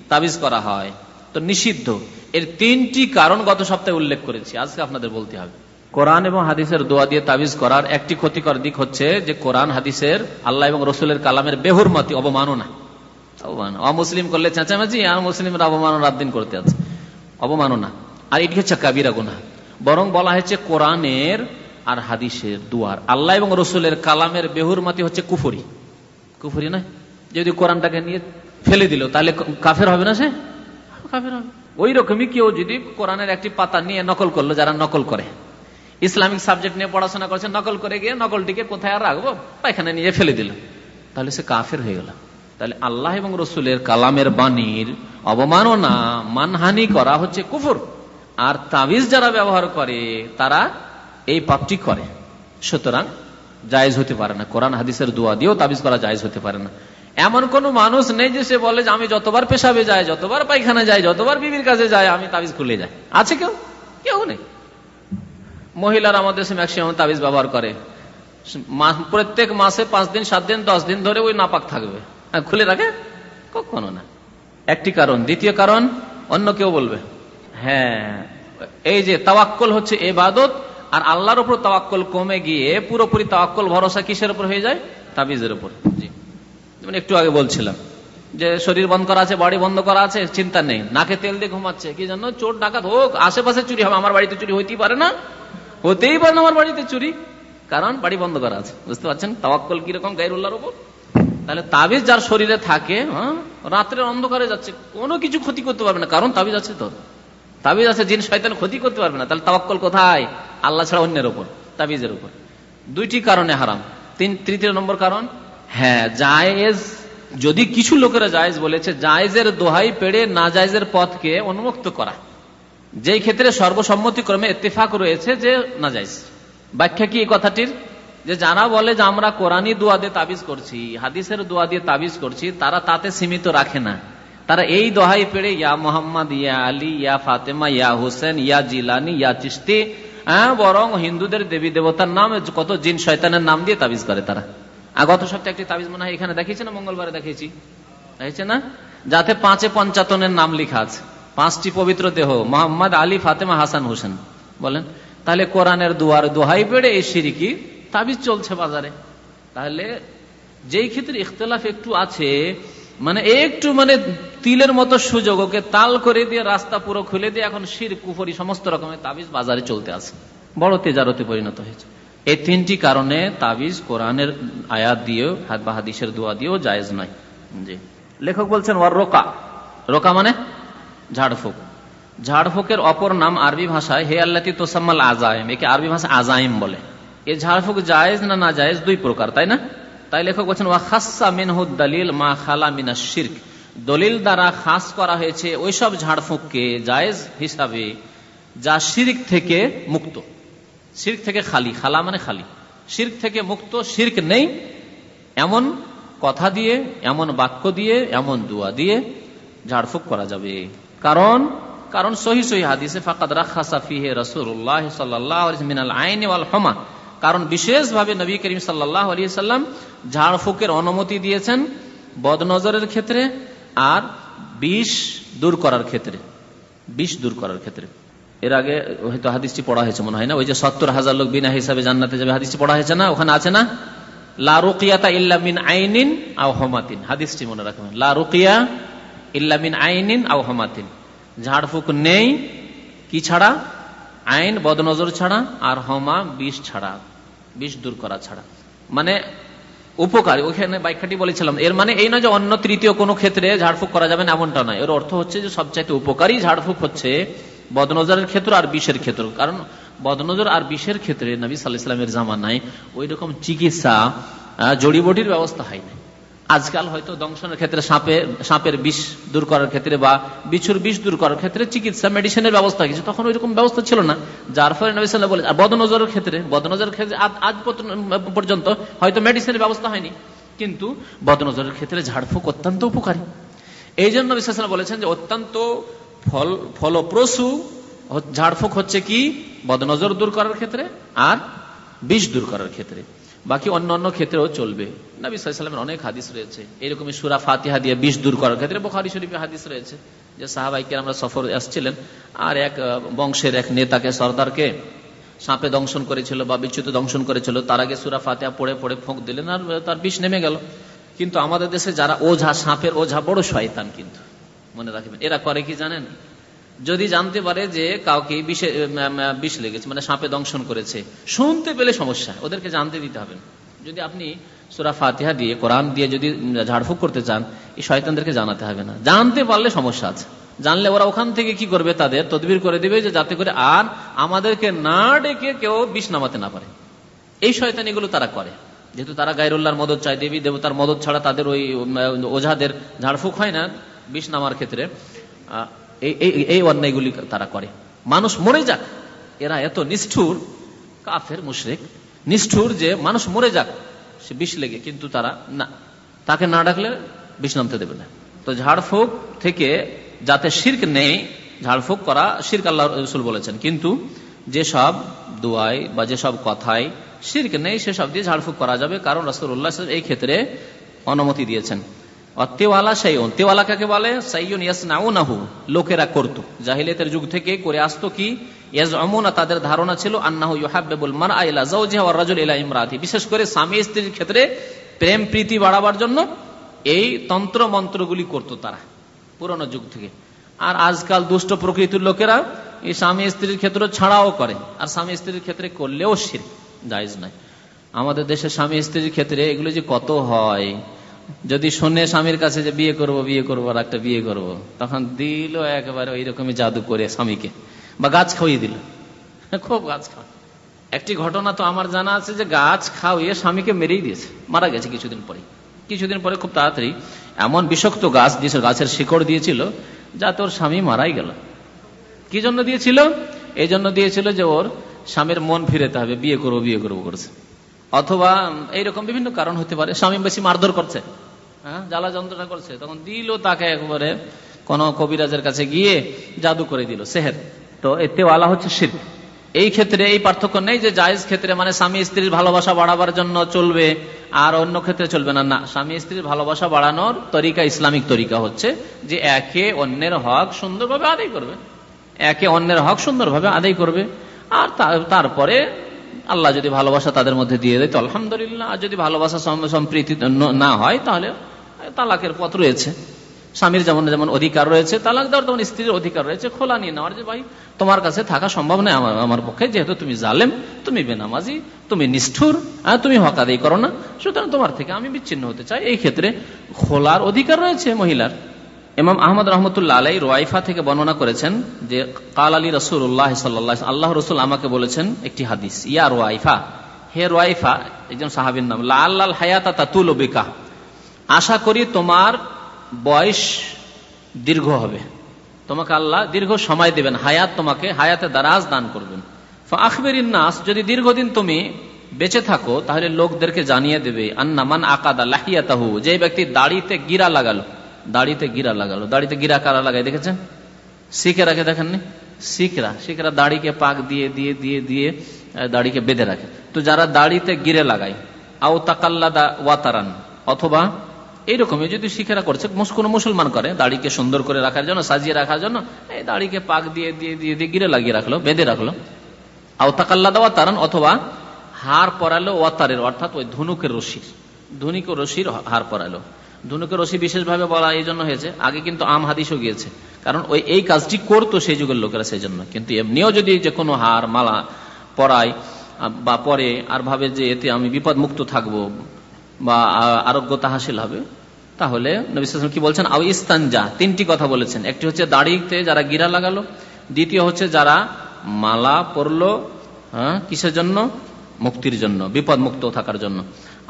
তাবিজ করা হয়, তো নিষিদ্ধ। এর তিনটি কারণ গত সপ্তাহে উল্লেখ করেছি। আজকে আপনাদের বলতে হবে। কোরআন এবং হাদিসের দোয়া দিয়ে তাবিজ করার একটি ক্ষতিকর দিক হচ্ছে যে কোরআন হাদিসের আল্লাহ এবং রসুলের কালামের বেহুর মতি অবমাননা। অমুসলিম করলে চেঁচামেচি, আর মুসলিমরা অবমাননা রাত দিন করতে আছে। অবমাননা। আর এটি হচ্ছে কাবিরা গুনা বরং বলা হয়েছে কোরআনের আর হাদিসের দুয়ার। আল্লাহ এবং রসুলের কালামের বেহুর মাতি হচ্ছে কুফরি। কুফরি নয়? যদি কোরআনটাকে নিয়ে ফেলে দিল তাহলে কাফের হবে না সে? কাফের হবে। ওই রকমই কেউ যদি কোরআনের একটি পাতা নিয়ে নকল করল যারা নকল করে। ইসলামিক সাবজেক্ট নিয়ে পড়াশোনা করছে নকল করে গিয়ে নকলটিকে কোথায় আর রাখব? পায়খানা নিয়ে ফেলে দিল। তাহলে সে কাফের হয়ে গেল। তাহলে আল্লাহ এবং রসুলের কালামের বাণীর অবমাননা মানহানি করা হচ্ছে কুফুর। আর তাবিজ যারা ব্যবহার করে তারা এই পাপটি করে। সুতরাং জায়জ হতে পারে না। কোরআন, হাদিসের দোয়া দিয়েও তাবিজ করা জায়জ হতে পারে না। এমন কোন মানুষ নেই যে সে বলে যে, আমি যতবার পেশাবে যাই, যতবার পায়খানা যাই, যতবার বিবির কাছে যাই, আমি তাবিজ খুলে যাই। আছে কেউ? কেউ নেই। মহিলারা আমাদের দেশে ম্যাক্সিমাম তাবিজ ব্যবহার করে। প্রত্যেক মাসে পাঁচ দিন, সাত দিন, দশ দিন ধরে ওই নাপাক থাকবে। খুলে রাখে? কখনো না। একটি কারণ। দ্বিতীয় কারণ, অন্য কেউ বলবে হ্যাঁ এই যে তাওয়াক্কল হচ্ছে এবাদত আর আল্লাহর উপর তাওয়াক্কল কমে গিয়ে পুরোপুরি তাওয়াক্কল ভরসা কিসের উপর হয়ে যায়? তাবিজের উপর। জি। যেমন একটু আগে বলছিলাম যে শরীর বন্ধ করা আছে বাড়ি বন্ধ করা আছে চিন্তা নেই। নাকে তেল দিয়ে ঘুমাচ্ছে কি জন্য চোর ডাকাত হোক আশেপাশে চুরি হবে আমার বাড়িতে চুরি হইতেই পারে না। হতেই পারে না আমার বাড়িতে চুরি। কারণ বাড়ি বন্ধ করা আছে। বুঝতে পারছেন? তাওয়াক্কল কীরকম গাইরুল্লাহর উপর? তাহলে তাবিজ যার শরীরে থাকে হ্যাঁ, রাত্রের অন্ধকারে যাচ্ছে কোনো কিছু ক্ষতি করতে পারবে না। কারণ তাবিজ আছে তো। তাবিজ আছে, জিন শয়তান ক্ষতি করতে পারবে না। তাহলে তাওয়াক্কল কোথায়? আল্লাহ ছাড়া অন্যের উপর, তাবিজের উপর। দুইটি কারণে হারাম। তিন, তৃতীয় নম্বর কারণ হ্যাঁ জায়েজ, যদি কিছু লোকেরা জায়েজ বলেছে, জায়েজের দোহাই পেড়ে না জায়েজের পথকে উন্মুক্ত করা। যেই ক্ষেত্রে সর্বসম্মতিক্রমে ইত্তেফাক রয়েছে যে না জায়েজ ব্যাখ্যা কি এই কথাটির? যে যারা বলে যে আমরা কোরআনী দোয়া দিয়ে তাবিজ করছি, হাদিসের দোয়া দিয়ে তাবিজ করছি, তারা তাতে সীমিত রাখে না। তারা এই দোহাই পেড়ে, ইয়া মোহাম্মদ, ইয়া আলী, ইয়া ফাতেমা, ইয়া হোসেন, ইয়া জিলানি, ইয়া চিস্তি হ্যাঁ বরং হিন্দুদের দেবী দেবতার নাম কত জিন শয়তানের নাম দিয়ে তাবিজ করে তারা। আর গত সপ্তাহে একটি তাবিজ মনে হয় এখানে দেখিয়েছে না, মঙ্গলবারে দেখেছি দেখেছে না? যাতে পাঁচে পঞ্চাতনের নাম লেখা আছে। পাঁচটি পবিত্র দেহ, মোহাম্মদ, আলী, ফাতেমা, হাসান, হোসেন। বলেন, তাহলে কোরআনের দুয়ার দোহাই পেড়ে এই সিরিকি তাবিজ চলছে বাজারে। তাহলে যেই ক্ষেত্রে ইখতলাফ একটু আছে মানে একটু মানে তিলের মতো সুযোগ, ওকে তাল করে দিয়ে রাস্তা পুরো খুলে দিয়ে এখন শির, কুফরি, সমস্ত রকমের তাবিজ বাজারে চলতে আছে। বড় তেজারতে পরিণত হয়েছে। এই তিনটি কারণে তাবিজ কোরআনের আয়াত দিয়েও, হাত বা হাদিসের দোয়া দিয়েও জায়েজ নয়। জি। লেখক বলছেন, ওয়ার রোকা। রোকা মানে ঝাড়ফুক। ঝাড়ফুকের অপর নাম আরবি ভাষায়, হে আল্লাহ তোসাম্মাল আজাইম, একে আরবি ভাষা আজাইম বলে। এ ঝাড়ফুক জায়েজ না না জায়েজ দুই প্রকার, তাই না? তাই লেখক বলছেন, ওয়া খাসা মিনহুদ দলিল মা খালা মিনা শির্ক। দলিল দ্বারা খাস করা হয়েছে ওইসব ঝাড়ফুঁককে জায়েজ হিসাবে যা শির্ক থেকে মুক্ত। শির্ক থেকে খালি, খালা মানে খালি। শির্ক থেকে মুক্ত, শির্ক নেই। এমন কথা দিয়ে, এমন বাক্য দিয়ে, এমন দোয়া দিয়ে ঝাড়ফুঁক করা যাবে। কারণ কারণ সহি সহি হাদিসে ফাকাদ রাখা সাফিহে রসুল্লাহ সাল্লাহ মিনাল আইন ওয়াল হমা। কারণ বিশেষভাবে নবী করিম সাল্লাহ আলী ঝাড়ফুকের অনুমতি দিয়েছেন বদনজরের ক্ষেত্রে আর বিষ দূর করার ক্ষেত্রে, বিষ দূর করার ক্ষেত্রে। এর আগে হয়তো হাদিসটি পড়া হয়েছে মনে হয় না? ওই যে সত্তর হাজার লোক বিনা হিসাবে জান্নাতে যাবে, হাদিসটি পড়া হয়েছে না? ওখানে আছে না? লা রুকিয়াতা ইল্লামিন আইনিন আও হমাতিন। হাদিসটি মনে রাখবেন। লা রুকিয়া ইল্লামিন আইনিন আও হমাতিন। ঝাড়ফুক নেই, কি ছাড়া? আইন, বদনজর ছাড়া, আর হমা, বিষ ছাড়া। বিষ দূর করা ছাড়া। মানে উপকার। ওখানে ব্যাখ্যাটি বলেছিলাম, এর মানে এই নয় যে অন্য তৃতীয় কোনো ক্ষেত্রে ঝাড়ফুঁক করা যাবে না, এমনটা নয়। এর অর্থ হচ্ছে যে সবচাইতে উপকারী ঝাড়ফুঁক হচ্ছে বদনজরের ক্ষেত্র আর বিষের ক্ষেত্র। কারণ বদনজর আর বিষের ক্ষেত্রে নবী সাল্লাহ ইসলামের জামানায় ওই রকম চিকিৎসা জড়িবটির ব্যবস্থা হয় না আজকাল হয়তো দংশনের ক্ষেত্রে সাপের সাপের বিষ দূর করার ক্ষেত্রে বা বিছুর বিষ দূর করার ক্ষেত্রে চিকিৎসা মেডিসিনের ব্যবস্থা, কিছু তখন ওই রকম ব্যবস্থা ছিল না। যার ফলে বলে বদনজরের ক্ষেত্রে বদনজরের ক্ষেত্রে আজ পর্যন্ত হয়তো মেডিসিনের ব্যবস্থা হয়নি। কিন্তু বদনজরের ক্ষেত্রে ঝাড়ফুঁক অত্যন্ত উপকারী। এই জন্য বিশ্বাস বলেছেন যে অত্যন্ত ফল, ফলপ্রসূ ঝাড়ফুঁক হচ্ছে কি? বদনজর দূর করার ক্ষেত্রে আর বিষ দূর করার ক্ষেত্রে। বাকি অন্য অন্য ক্ষেত্রেও চলবে। নবী সাল্লামের অনেক হাদিস রয়েছে। এরকমই সুরা ফাতিহা দিয়ে বিষ দূর করার ক্ষেত্রে বোখারি শরীফে হাদিস রয়েছে যে সাহাবাইকে আমরা সফর আসছিলেন আর এক বংশের এক নেতাকে, সর্দারকে সাপে দংশন করেছিল বা বিচ্যুত দংশন করেছিল। তার আগে সুরা ফাতিহা পড়ে পড়ে ফোঁক দিলেন আর তার বিষ নেমে গেল। কিন্তু আমাদের দেশে যারা ওঝা, সাপের ওঝা বড় শয়তান কিন্তু। মনে রাখবেন, এরা করে কি জানেন? যদি জানতে পারে যে কাউকে বিষ লেগেছে মানে সাপে দংশন করেছে, শুনতে পেলে সমস্যা, ওদেরকে জানতে দিতে হবে। যদি আপনি সুরা ফাতিহা দিয়ে, কোরআন দিয়ে যদি ঝাড়ফুঁক করতে চান, এই শয়তানদেরকে জানাতে হবে না। জানতে পারলে সমস্যা আছে। জানলে ওরা ওখান থেকে কি করবে তাদের তদবির করে দিবে যে যাতে করে আর আমাদেরকে না ডেকে কেউ বিষ নামাতে না পারে। এই শয়তান এগুলো তারা করে। যেহেতু তারা গাইরুল্লাহর মদত চায়, দেবী দেবতার মদত ছাড়া তাদের ওই ওঝাদের ঝাড়ফুঁক হয় না বিষ নামার ক্ষেত্রে। এই অন্যায়গুলি তারা করে। মানুষ মরে যাক, এরা এত নিষ্ঠুর, কাফের, মুশরেক, নিষ্ঠুর যে মানুষ মরে যাক, সে বিষ লেগে, কিন্তু তারা না, তাকে না ডাকলে বিষ নামতে দেবে না। তো ঝাড়ফুঁক থেকে যাতে শির্ক নেই, ঝাড়ফুঁক করা শির্ক আল্লাহ রসুল বলেছেন, কিন্তু যেসব দোয়াই বা যেসব কথায় শির্ক নেই, সেসব দিয়ে ঝাড়ফুঁক করা যাবে, কারণ রসুল্লাহ এই ক্ষেত্রে অনুমতি দিয়েছেন। তেওয়ালা সাইন তেওয়ালা কাকে বলে? সাইয়ন ইয়াসনাউনাহু, লোকেরা করত। জাহিলিয়াতের যুগ থেকে করে আসতো কি? ইয়াজউমুনা, তাদের ধারণা ছিল আন্নাহু ইউহাব্বিবুল মারআ ইলা যাওজিহা ওয়ার রাজুল ইলা ইমরাতি। বিশেষ করে স্বামী স্ত্রীর ক্ষেত্রে প্রেম, প্রীতি বাড়াবার জন্য এই তন্ত্র মন্ত্রগুলি করতো তারা, পুরনো যুগ থেকে। আর আজকাল দুষ্ট প্রকৃতির লোকেরা এই স্বামী স্ত্রীর ক্ষেত্রে ছাড়াও করে। আর স্বামী স্ত্রীর ক্ষেত্রে করলেও শির, জায়জ নাই আমাদের দেশে স্বামী স্ত্রীর ক্ষেত্রে এগুলো যে কত হয় যদি শোনে স্বামীর কাছে যে বিয়ে করব, বিয়ে করব আর একটা বিয়ে করব। তখন দিল একেবারে ওই রকমই জাদু করে স্বামীকে। বা গাছ খাওয়িয়ে দিল। খুব গাছ খাওয়া। একটি ঘটনা তো আমার জানা আছে যে গাছ খাওয়িয়ে স্বামীকে মেরেই দিয়েছে। মারা গেছে কিছুদিন পরে। কিছুদিন পরে খুব তাড়াতাড়ি এমন বিষাক্ত গাছ দিয়েছিল গাছের শিকড় দিয়েছিল, যা তোর স্বামী মারাই গেল। কি জন্য দিয়েছিল? এই জন্য দিয়েছিল যে ওর স্বামীর মন ফিরেতে হবে বিয়ে করব বিয়ে করব করছে। অথবা এইরকম বিভিন্ন কারণ হতে পারে। স্বামী বেশি মারধর করছে। হ্যাঁ জ্বালা যন্ত্রণা করছে। তখন দিল তাকে একবারে কোন কবিরাজের কাছে গিয়ে জাদু করে দিল সেহের তো এতে আলা হচ্ছে শিল্প এই ক্ষেত্রে এই পার্থক্য নেই যে জায়েজ ক্ষেত্রে মানে স্বামী স্ত্রীর ভালোবাসা বাড়াবার জন্য চলবে, আর অন্য ক্ষেত্রে চলবে না। না, স্বামী স্ত্রীর ভালোবাসা বাড়ানোর তরিকা, ইসলামিক তরিকা হচ্ছে যে একে অন্যের হক সুন্দরভাবে আদায় করবে। একে অন্যের হক সুন্দরভাবে আদায় করবে। আর তারপরে আল্লাহ যদি ভালোবাসা তাদের মধ্যে দিয়ে দেয়, তো আলহামদুলিল্লাহ, আর যদি ভালোবাসা সম্প্রীতি না হয়, তাহলে তালাকের পথ রয়েছে। স্বামীর যেমন যেমন অধিকার রয়েছে, তালাক দেওয়ার তেমন স্ত্রীর অধিকার রয়েছে, খোলা নিয়ে নেওয়ার যে ভাই, তোমার কাছে থাকা সম্ভব নয়, আমার আমার পক্ষে, যেহেতু তুমি জালেম, তুমি বেনামাজি, তুমি নিষ্ঠুর হ্যাঁ তুমি হকাদাই করো না, সুতরাং তোমার থেকে আমি বিচ্ছিন্ন হতে চাই। এই ক্ষেত্রে খোলার অধিকার রয়েছে মহিলার। এমাম আহমদ রহমতুল্লাহ আলাই রোয়াইফা থেকে বর্ণনা করেছেন যে, কাল আলী রসুল্লাহ সাল্লাহ আল্লাহ রসুল আমাকে বলেছেন একটি হাদিস, ইয়া রোয়াইফা, হে রোয়াইফা, একজন সাহাবির নাম লাল লাল হায়াতা তাতুল বিকা, আশা করি তোমার বয়স দীর্ঘ হবে। তোমাকে আল্লাহ দীর্ঘ সময় দেবেন, হায়াত তোমাকে হায়াতে দারাজ দান করবেন। আখবের নাস, যদি দীর্ঘদিন তুমি বেঁচে থাকো, তাহলে লোকদেরকে জানিয়ে দেবে, আন্না মান আকাদা লাহিয়াতাহু যে ব্যক্তি দাড়িতে গিরা লাগালো দাড়িতে গিরা লাগালো। দাড়িতে গিরা কারা লাগাই দেখেছেন? শিখেরাকে দেখেননি? শিখরা। শিখরা দাড়িকে পাক দিয়ে দিয়ে দিয়ে দিয়ে দাড়িকে বেঁধে রাখে। তো যারা দাড়িতে গিরে লাগায়, আও তাকাল্লাদা ওয়াতারান, অথবা এইরকমই যদি শিখেরা করছে কোন মুসলমান করে, দাড়িকে সুন্দর করে রাখার জন্য, সাজিয়ে রাখার জন্য, এই দাড়িকে পাক দিয়ে দিয়ে দিয়ে দিয়ে গিরে লাগিয়ে রাখল, বেঁধে রাখল। আও তাকাল্লাদা ওয়াতারান, অথবা হার পরালো ওয়াতারের, অর্থাৎ ওই ধনুকের রশির, ধনুক রশির হার পরালো। ধনুকের রশি বিশেষভাবে বলা এই জন্য হয়েছে, আগে কিন্তু আম হাদিসও গিয়েছে। কারণ ওই এই কাজটি করতো সেই যুগের লোকেরা সেই জন্য। কিন্তু এমনিও যদি যে কোনো হার, মালা পরায় বা পরে আর ভাবে যে এতে আমি বিপদ মুক্ত থাকব বা আরোগ্যতা হাসিল হবে, তাহলে কি বলছেন? আউ ইস্তানজা, তিনটি কথা বলেছেন। একটি হচ্ছে দাড়িতে যারা গিরা লাগালো, দ্বিতীয় হচ্ছে যারা মালা পরলো হ্যাঁ কিসের জন্য? মুক্তির জন্য বিপদ মুক্ত থাকার জন্য।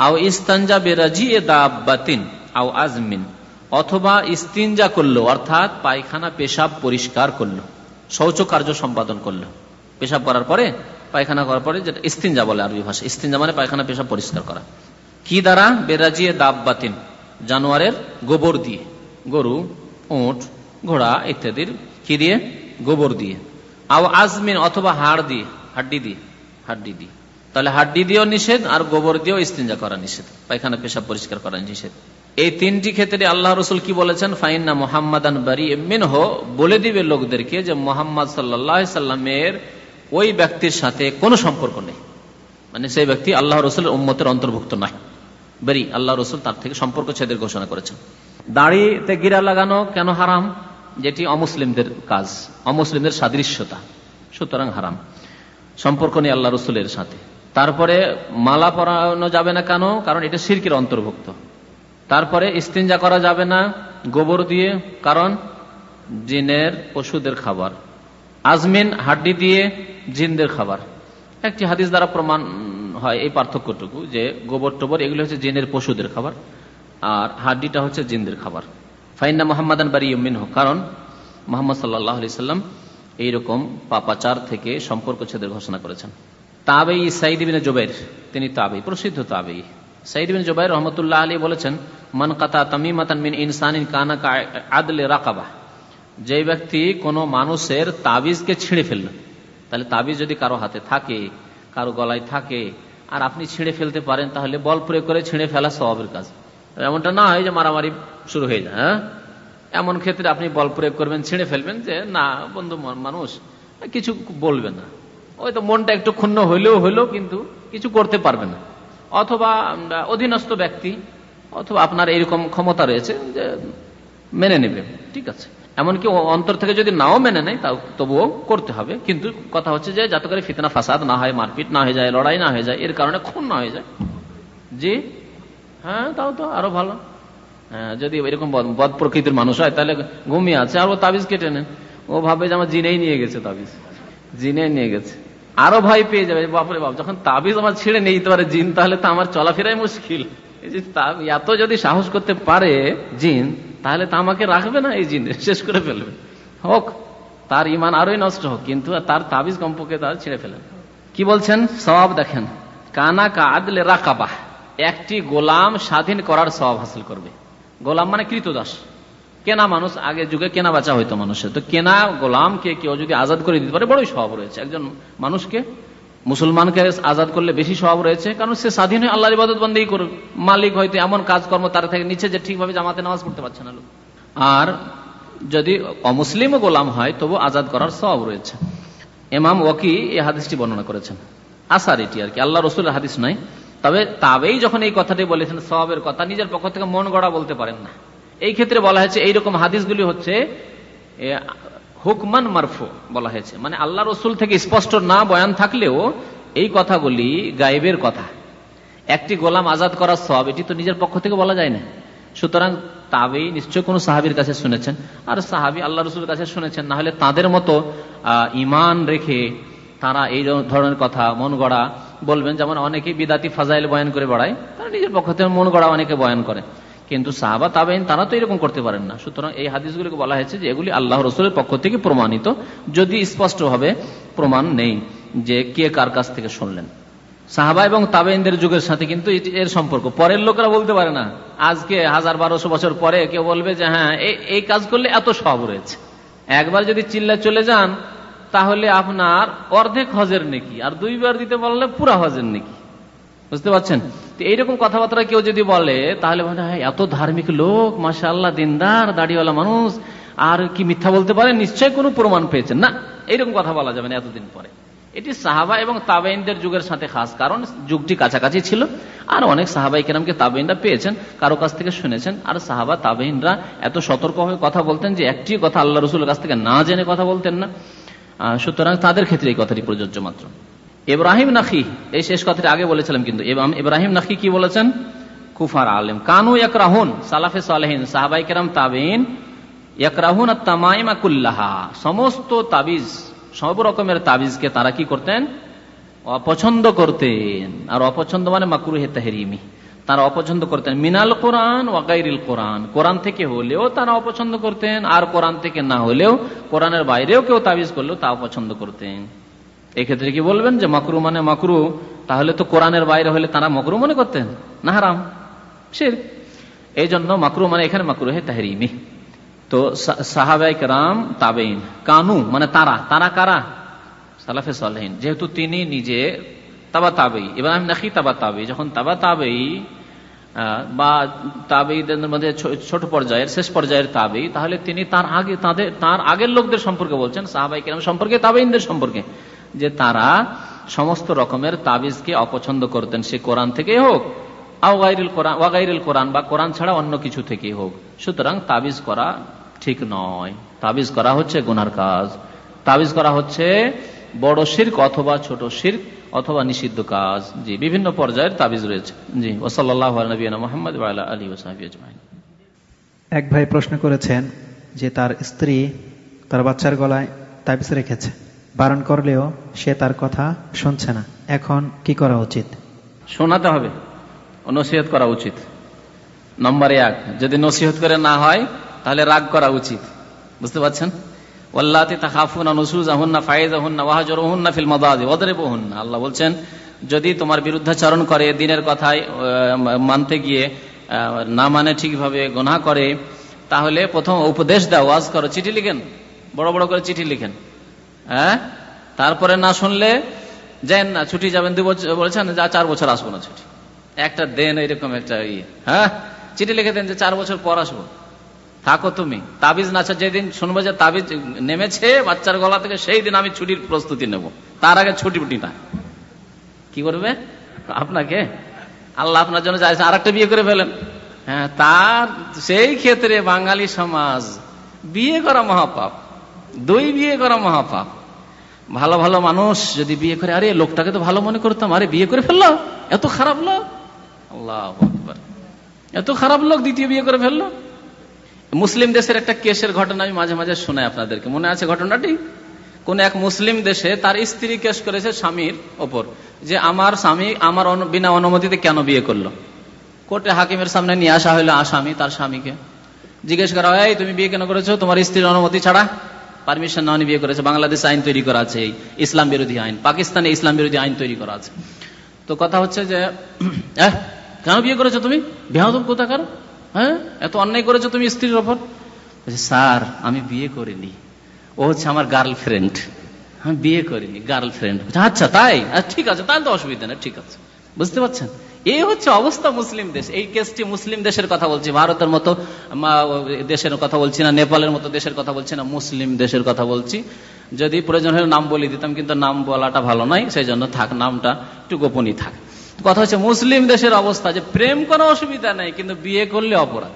আও ইস্তানজা বেরাজি এ দা দাবাতিন আও আজমিন, অথবা ইস্তিনজা করল, অর্থাৎ পায়খানা পেশাব পরিষ্কার করল শৌচ কার্য সম্পাদন করল। পেশাব করার পরে, পায়খানা করার পরে যেটা ইস্তিনজা বলে আরবি ভাষা ইস্তিনজা মানে পায়খানা পেশাব পরিষ্কার করা। কি দ্বারা? বেরাজিয়ে দাববাতিন জানোয়ারের গোবর দিয়ে। গরু, উঁট, ঘোড়া ইত্যাদির কি দিয়ে? গোবর দিয়ে। আও আজমিন, অথবা হাড় দিয়ে, হাড্ডি দিয়ে হাড্ডি দিয়ে। তাহলে হাড্ডি দিয়েও নিষেধ, আর গোবর দিয়েও ইস্তিনজা করা নিষেধ। পায়খানা পেশাব পরিষ্কার করা নিষেধ। এই তিনটি ক্ষেত্রে আল্লাহ রসুল কি বলেছেন? ফাইন্না মোহাম্মদান বারি এমিন বলে দিবে লোকদেরকে যে মোহাম্মদ সাল্লাহ সাল্লামের ওই ব্যক্তির সাথে কোনো সম্পর্ক নেই। মানে সেই ব্যক্তি আল্লাহ রসুলের অন্তর্ভুক্ত নয়। বেরি, আল্লাহ রসুল তার থেকে সম্পর্ক ছেদের ঘোষণা করেছেন। দাড়িতে গিরা লাগানো কেন হারাম? যেটি অমুসলিমদের কাজ, অমুসলিমদের সাদৃশ্যতা। সুতরাং হারাম। সম্পর্ক নেই আল্লাহ রসুলের সাথে। তারপরে মালা পরানো যাবে না কেন? কারণ এটা সিরকির অন্তর্ভুক্ত। তারপরে ইস্তিনজা করা যাবে না গোবর দিয়ে, কারণ জিনের, পশুদের খাবার। আজমিন, হাড্ডি দিয়ে জিনদের খাবার। একটি হাদিস দ্বারা প্রমাণ হয় এই পার্থক্যটুকু, যে গোবর টোবর, এগুলো হচ্ছে জিনের, পশুদের খাবার, আর হাড্ডিটা হচ্ছে জিনদের খাবার। ফাইন্না মোহাম্মদান বারি হোক কারণ মোহাম্মদ সাল্লাহ আলি সাল্লাম এইরকম পাপাচার থেকে সম্পর্ক ছেদের ঘোষণা করেছেন। তাবেই সাইদিবিন জোবের তিনি তাবেই প্রসিদ্ধ তাবেই সাইদিবিন জোবাই রহমতুল্লাহ আলী বলেছেন, মন কাতা তামিমাতান মিন ইনসানিন কানা আদলে রাকাবা। যে ব্যক্তি কোনো মানুষের তাবিজকে ছিঁড়ে ফেলল, তাহলে তাবিজ যদি কারও হাতে থাকে, কারও গলায় থাকে, আর আপনি ছিঁড়ে ফেলতে পারেন, তাহলে বল প্রয়োগ করে ছিঁড়ে ফেলা স্বভাবের কাজ। এমনটা না হয় যে মারামারি শুরু হয়ে যায় হ্যাঁ? এমন ক্ষেত্রে আপনি বল প্রয়োগ করবেন, ছিঁড়ে ফেলবেন যে, না, বন্ধু মানুষ, কিছু বলবে না। ওই তো মনটা একটু ক্ষুণ্ণ হইলেও হইলেও কিন্তু কিছু করতে পারবে না। অথবা অধীনস্থ ব্যক্তি, অথবা আপনার এরকম ক্ষমতা রয়েছে যে মেনে নেবে, ঠিক আছে। এমনকি অন্তর থেকে যদি নাও মেনে নেয়, তাও তবুও করতে হবে। কিন্তু কথা হচ্ছে যে যাতে করে ফিতনা ফাসাদ না হয়, মারপিট না হয়ে যায়, লড়াই না হয়ে যায়, এর কারণে খুন না হয়ে যায়। জি? হ্যাঁ তাও তো আরও ভালো। হ্যাঁ যদি এরকম বদ প্রকৃতির মানুষ হয়, তাহলে ঘুমিয়ে আছে, আর ও তাবিজ কেটে নেন। ও ভাবে যে আমার জিনেই নিয়ে গেছে তাবিজ। জিনে নিয়ে গেছে। আরও ভয় পেয়ে যাবে, বাপরে বাপ, যখন তাবিজ আমার ছেড়ে নিয়ে যেতে পারে জিন, তাহলে তো আমার চলাফেরাই মুশকিল। এত যদি সাহস করতে পারে জিন, তাহলে তা আমাকে রাখবে না এই জিন, শেষ করে ফেলবে। হোক, তার ইমান আরোই নষ্ট হোক, কিন্তু তার তাবিজ কম্পকে তার ছেড়ে ফেলেন কি বলছেন? সবাব দেখেন। কানা কাদলে রাকাবা একটি গোলাম স্বাধীন করার স্বভাব হাসিল করবে। গোলাম মানে কৃতদাস। কেনা মানুষ আগে যুগে কেনা বাঁচা হইতো মানুষের। তো কেনা গোলামকে কেউ যদি আজাদ করে দিতে পারে, বড়ই স্বভাব রয়েছে। একজন মানুষকে, মুসলমানকে আজাদ করলে বেশি স্বভাব রয়েছে, কারণ সে স্বাধীন হয়ে আল্লাহর ইবাদত বন্দেই করুক। মালিক হয়তো এমন কাজকর্ম তার থেকে নিচ্ছে যে ঠিকভাবে জামাতে নামাজ পড়তে পারছে না লোক। আর যদি অমুসলিমও গোলাম হয় তবু আজাদ করার স্বভাব রয়েছে। এমাম ওয়াকি এই হাদিসটি বর্ণনা করেছেন। আসার এটি আর কি। আল্লাহ রসুলের হাদিস নয়। তবে তাবেই যখন এই কথাটি বলেছেন সবের কথা, নিজের পক্ষ থেকে মন গড়া বলতে পারেন না। এই ক্ষেত্রে বলা হয়েছে, এইরকম হাদিসগুলি হচ্ছে হুকমান মারফু বলা হয়েছে। মানে আল্লাহ রসুল থেকে স্পষ্ট না বয়ান থাকলেও এই কথাগুলি গায়েবের কথা। একটি গোলাম আজাদ করার সব এটি তো নিজের পক্ষ থেকে বলা যায় না। সুতরাং তাবেই নিশ্চয় কোন সাহাবির কাছে শুনেছেন। আর সাহাবি আল্লাহ রসুলের কাছে শুনেছেন, না হলে তাদের মতো ইমান রেখে তারা এই ধরনের কথা মন গড়া বলবেন। যেমন অনেকে বিদাতি ফাজাইল বয়ান করে বেড়ায়, তারা নিজের পক্ষ থেকে মন গড়া অনেকে বয়ান করে। কিন্তু সাহাবা তাবেন তারা তো এরকম করতে পারেন না। সুতরাং এই হাদিসগুলিকে বলা হয়েছে যে এগুলি আল্লাহ রসুলের পক্ষ থেকে প্রমাণিত, যদি স্পষ্টভাবে প্রমাণ নেই যে কে কার কাছ থেকে শুনলেন। সাহাবা এবং তাবেইনদের যুগের সাথে কিন্তু এর সম্পর্ক। পরের লোকেরা বলতে পারে না, আজকে হাজার বারোশো বছর পরে কেউ বলবে যে হ্যাঁ এই কাজ করলে এত সব রয়েছে। একবার যদি চিল্লা চলে যান, তাহলে আপনার অর্ধেক হজের নেকি, আর দুইবার দিতে পারলে পুরা হজের নেকি। বুঝতে পারছেন? এইরকম কথাবার্তা কেউ যদি বলে, তাহলে মনে হয় এত ধার্মিক লোক মাসা আল্লাহ দিনদার, দাড়িওয়ালা মানুষ, আর কি মিথ্যা বলতে পারে? নিশ্চয় কোনো প্রমাণ পেয়েছেন। না, এইরকম কথা বলা যাবে না এতদিন পরে। এটি সাহাবা এবং তাবেইনদের যুগের সাথে খাস, কারণ যুগটি কাছাকাছি ছিল, আর অনেক সাহাবাই কেরামকে তাবেইনরা পেয়েছেন, কারও কাছ থেকে শুনেছেন, আর সাহাবা তাবেইনরা এত সতর্ক হয়ে কথা বলতেন যে একটি কথা আল্লাহ রসুলের কাছ থেকে না জেনে কথা বলতেন না। সুতরাং তাদের ক্ষেত্রে এই কথাটি প্রযোজ্য মাত্র। ইব্রাহিম নাকি এই শেষ কথাটা আগে বলেছিলাম কিন্তু ইব্রাহিম নাকি কি বলেছেন? কুফার আলেম। কানু ইয়াকরাহুন, সালাফে সালেহিন, সাহাবাই কেরাম তাবিন ইয়াকরাহুন তামাইমা কুল্লাহা। সমস্ত তাবিজ, সব রকমের তাবিজকে তারা কি করতেন? অপছন্দ করতেন। আর অপছন্দ মানে মাকরু হে তাহেরিমি। তারা অপছন্দ করতেন। মিনাল কোরআন ওয়াকাইরিল কোরআন। কোরআন থেকে হলেও তারা অপছন্দ করতেন। আর কোরআন থেকে না হলেও কোরআনের বাইরেও কেউ তাবিজ করলেও তা অপছন্দ করতেন। এক্ষেত্রে কি বলবেন যে মাকরু মানে মাকরু? তাহলে তো কোরআনের বাইরে হলে তারা মকরু মনে করতেন। না হারাম। শির এই জন্য মাকরু মানে এখানে মাকরু হে তাহরিমি। তো সাহাবাইক রাম তাবেইন কানু মানে তারা। তারা কারা? সালাফে সালহীন। যেহেতু তিনি নিজে তাবা তাবেই ইব্রাহিম নাকি তাবা তাবেই যখন তাবা তাবেই বা তাবেইদের মধ্যে ছোট পর্যায়ের, শেষ পর্যায়ের তাবেই তাহলে তিনি তার আগে, তাদের, তার আগের লোকদের সম্পর্কে বলছেন। সাহাবাই কেরাম সম্পর্কে তাবেইনদের সম্পর্কে। যে তারা সমস্ত রকমের তাবিজকে অপছন্দ করতেন, সে কোরআন থেকে হোক ওয়াগাইরুল কোরআন বা কোরআন ছাড়া অন্য কিছু থেকে হোক। সুতরাং তাবিজ করা ঠিক নয়। তাবিজ করা হচ্ছে গুনার কাজ। তাবিজ করা হচ্ছে বড় শির্ক অথবা ছোট শির্ক অথবা নিষিদ্ধ কাজ। জি, বিভিন্ন পর্যায়ের তাবিজ রয়েছে। জি ওসল্লাহ নবীনা মোহাম্মদ আলী ওসাহাবি এক ভাই প্রশ্ন করেছেন যে তার স্ত্রী তার বাচ্চার গলায় তাবিজ রেখেছে। বারণ করলেও সে তার কথা শুনছে না। এখন কি করা উচিত? শোনাতে হবে। নসিহত করা উচিত। নম্বর এক, যদি নসিহত করে না হয়, তাহলে রাগ করা উচিত। বুঝতে পারছেন? আল্লাহ বলছেন, যদি তোমার বিরুদ্ধাচরণ করে, দিনের কথায় মানতে গিয়ে না মানে ঠিকভাবে গোনা করে, তাহলে প্রথম উপদেশ দাও, ওয়াজ করো, চিঠি লিখেন। বড় বড় করে চিঠি লিখেন। হ্যাঁ? তারপরে না শুনলে যান না, ছুটি যাবেন দু বছর বলেছেন যা চার বছর আসব না ছুটি। একটা দেন এরকম একটা ইয়ে। হ্যাঁ? চিঠি লিখে দেন যে চার বছর পর আসব। থাকো তুমি। তাবিজ নাচা যেদিন শুনব যে তাবিজ নেমেছে, বাচ্চার গলা থেকে সেই দিন আমি ছুটির প্রস্তুতি নেব। তার আগে ছুটি না। কি করবে? আপনাকে? আল্লাহ আপনার জন্য চাইছে আর একটা বিয়ে করে ফেলেন। হ্যাঁ তার সেই ক্ষেত্রে বাঙালি সমাজ, বিয়ে করা মহাপাপ। দুই বিয়ে করা মহাপাপ। ভালো ভালো মানুষ যদি বিয়ে করে, আরে, লোকটাকে তো ভালো মনে করতাম, আরে, বিয়ে করে ফেলল? এত খারাপ লোক? আল্লাহ এত খারাপ লোক দ্বিতীয় বিয়ে করে ফেলল? মুসলিম দেশের একটা কেসের ঘটনা আমি মাঝে মাঝে শোনাই আপনাদেরকে। মনে আছে ঘটনাটি? কোন এক মুসলিম দেশে তার স্ত্রী কেস করেছে স্বামীর ওপর, যে আমার স্বামী আমার বিনা অনুমতিতে কেন বিয়ে করল? কোর্টে হাকিমের সামনে নিয়ে আসা হলো আসামি, তার স্বামীকে। জিজ্ঞেস করা হয় তুমি বিয়ে কেন করেছ? তোমার স্ত্রীর অনুমতি ছাড়া? পারমিশন না বিয়ে করেছে, বাংলাদেশে আইন তৈরি করা আছে ইসলাম বিরোধী আইন, পাকিস্তানে ইসলাম বিরোধী আইন তৈরি করা আছে। তো কথা হচ্ছে যে কেন বিয়ে করেছ তুমি? বেহাদব কোথাকার? হ্যাঁ? এত অন্যায় করেছ তুমি স্ত্রীর ওপর? স্যার, আমি বিয়ে করিনি। ও হচ্ছে আমার গার্লফ্রেন্ড। আমি বিয়ে করিনি, গার্লফ্রেন্ড। আচ্ছা তাই? ঠিক আছে, তাহলে তো অসুবিধা নেই, ঠিক আছে। বুঝতে পারছেন? এই হচ্ছে অবস্থা মুসলিম দেশ। এই কেসটি মুসলিম দেশের কথা বলছি, ভারতের মতো দেশের কথা বলছি না, নেপালের মতো দেশের কথা বলছি না, মুসলিম দেশের কথা বলছি। যদি প্রয়োজন হলে নাম বলে দিতাম, কিন্তু নাম বলাটা ভালো নয় সেই জন্য থাক, নামটা একটু গোপনই থাক। কথা হচ্ছে মুসলিম দেশের অবস্থা, যে প্রেম কোনো অসুবিধা নেই, কিন্তু বিয়ে করলে অপরাধ।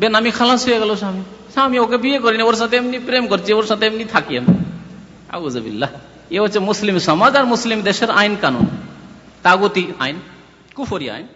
বেনামি খালাস হয়ে গেল স্বামী। স্বামী, ওকে বিয়ে করিনি, ওর সাথে এমনি প্রেম করছি, ওর সাথে এমনি থাকি আমি। আবুজবিল্লাহ এ হচ্ছে মুসলিম সমাজ আর মুসলিম দেশের আইন কানুন। তাগতি আইন। কুফরি আইন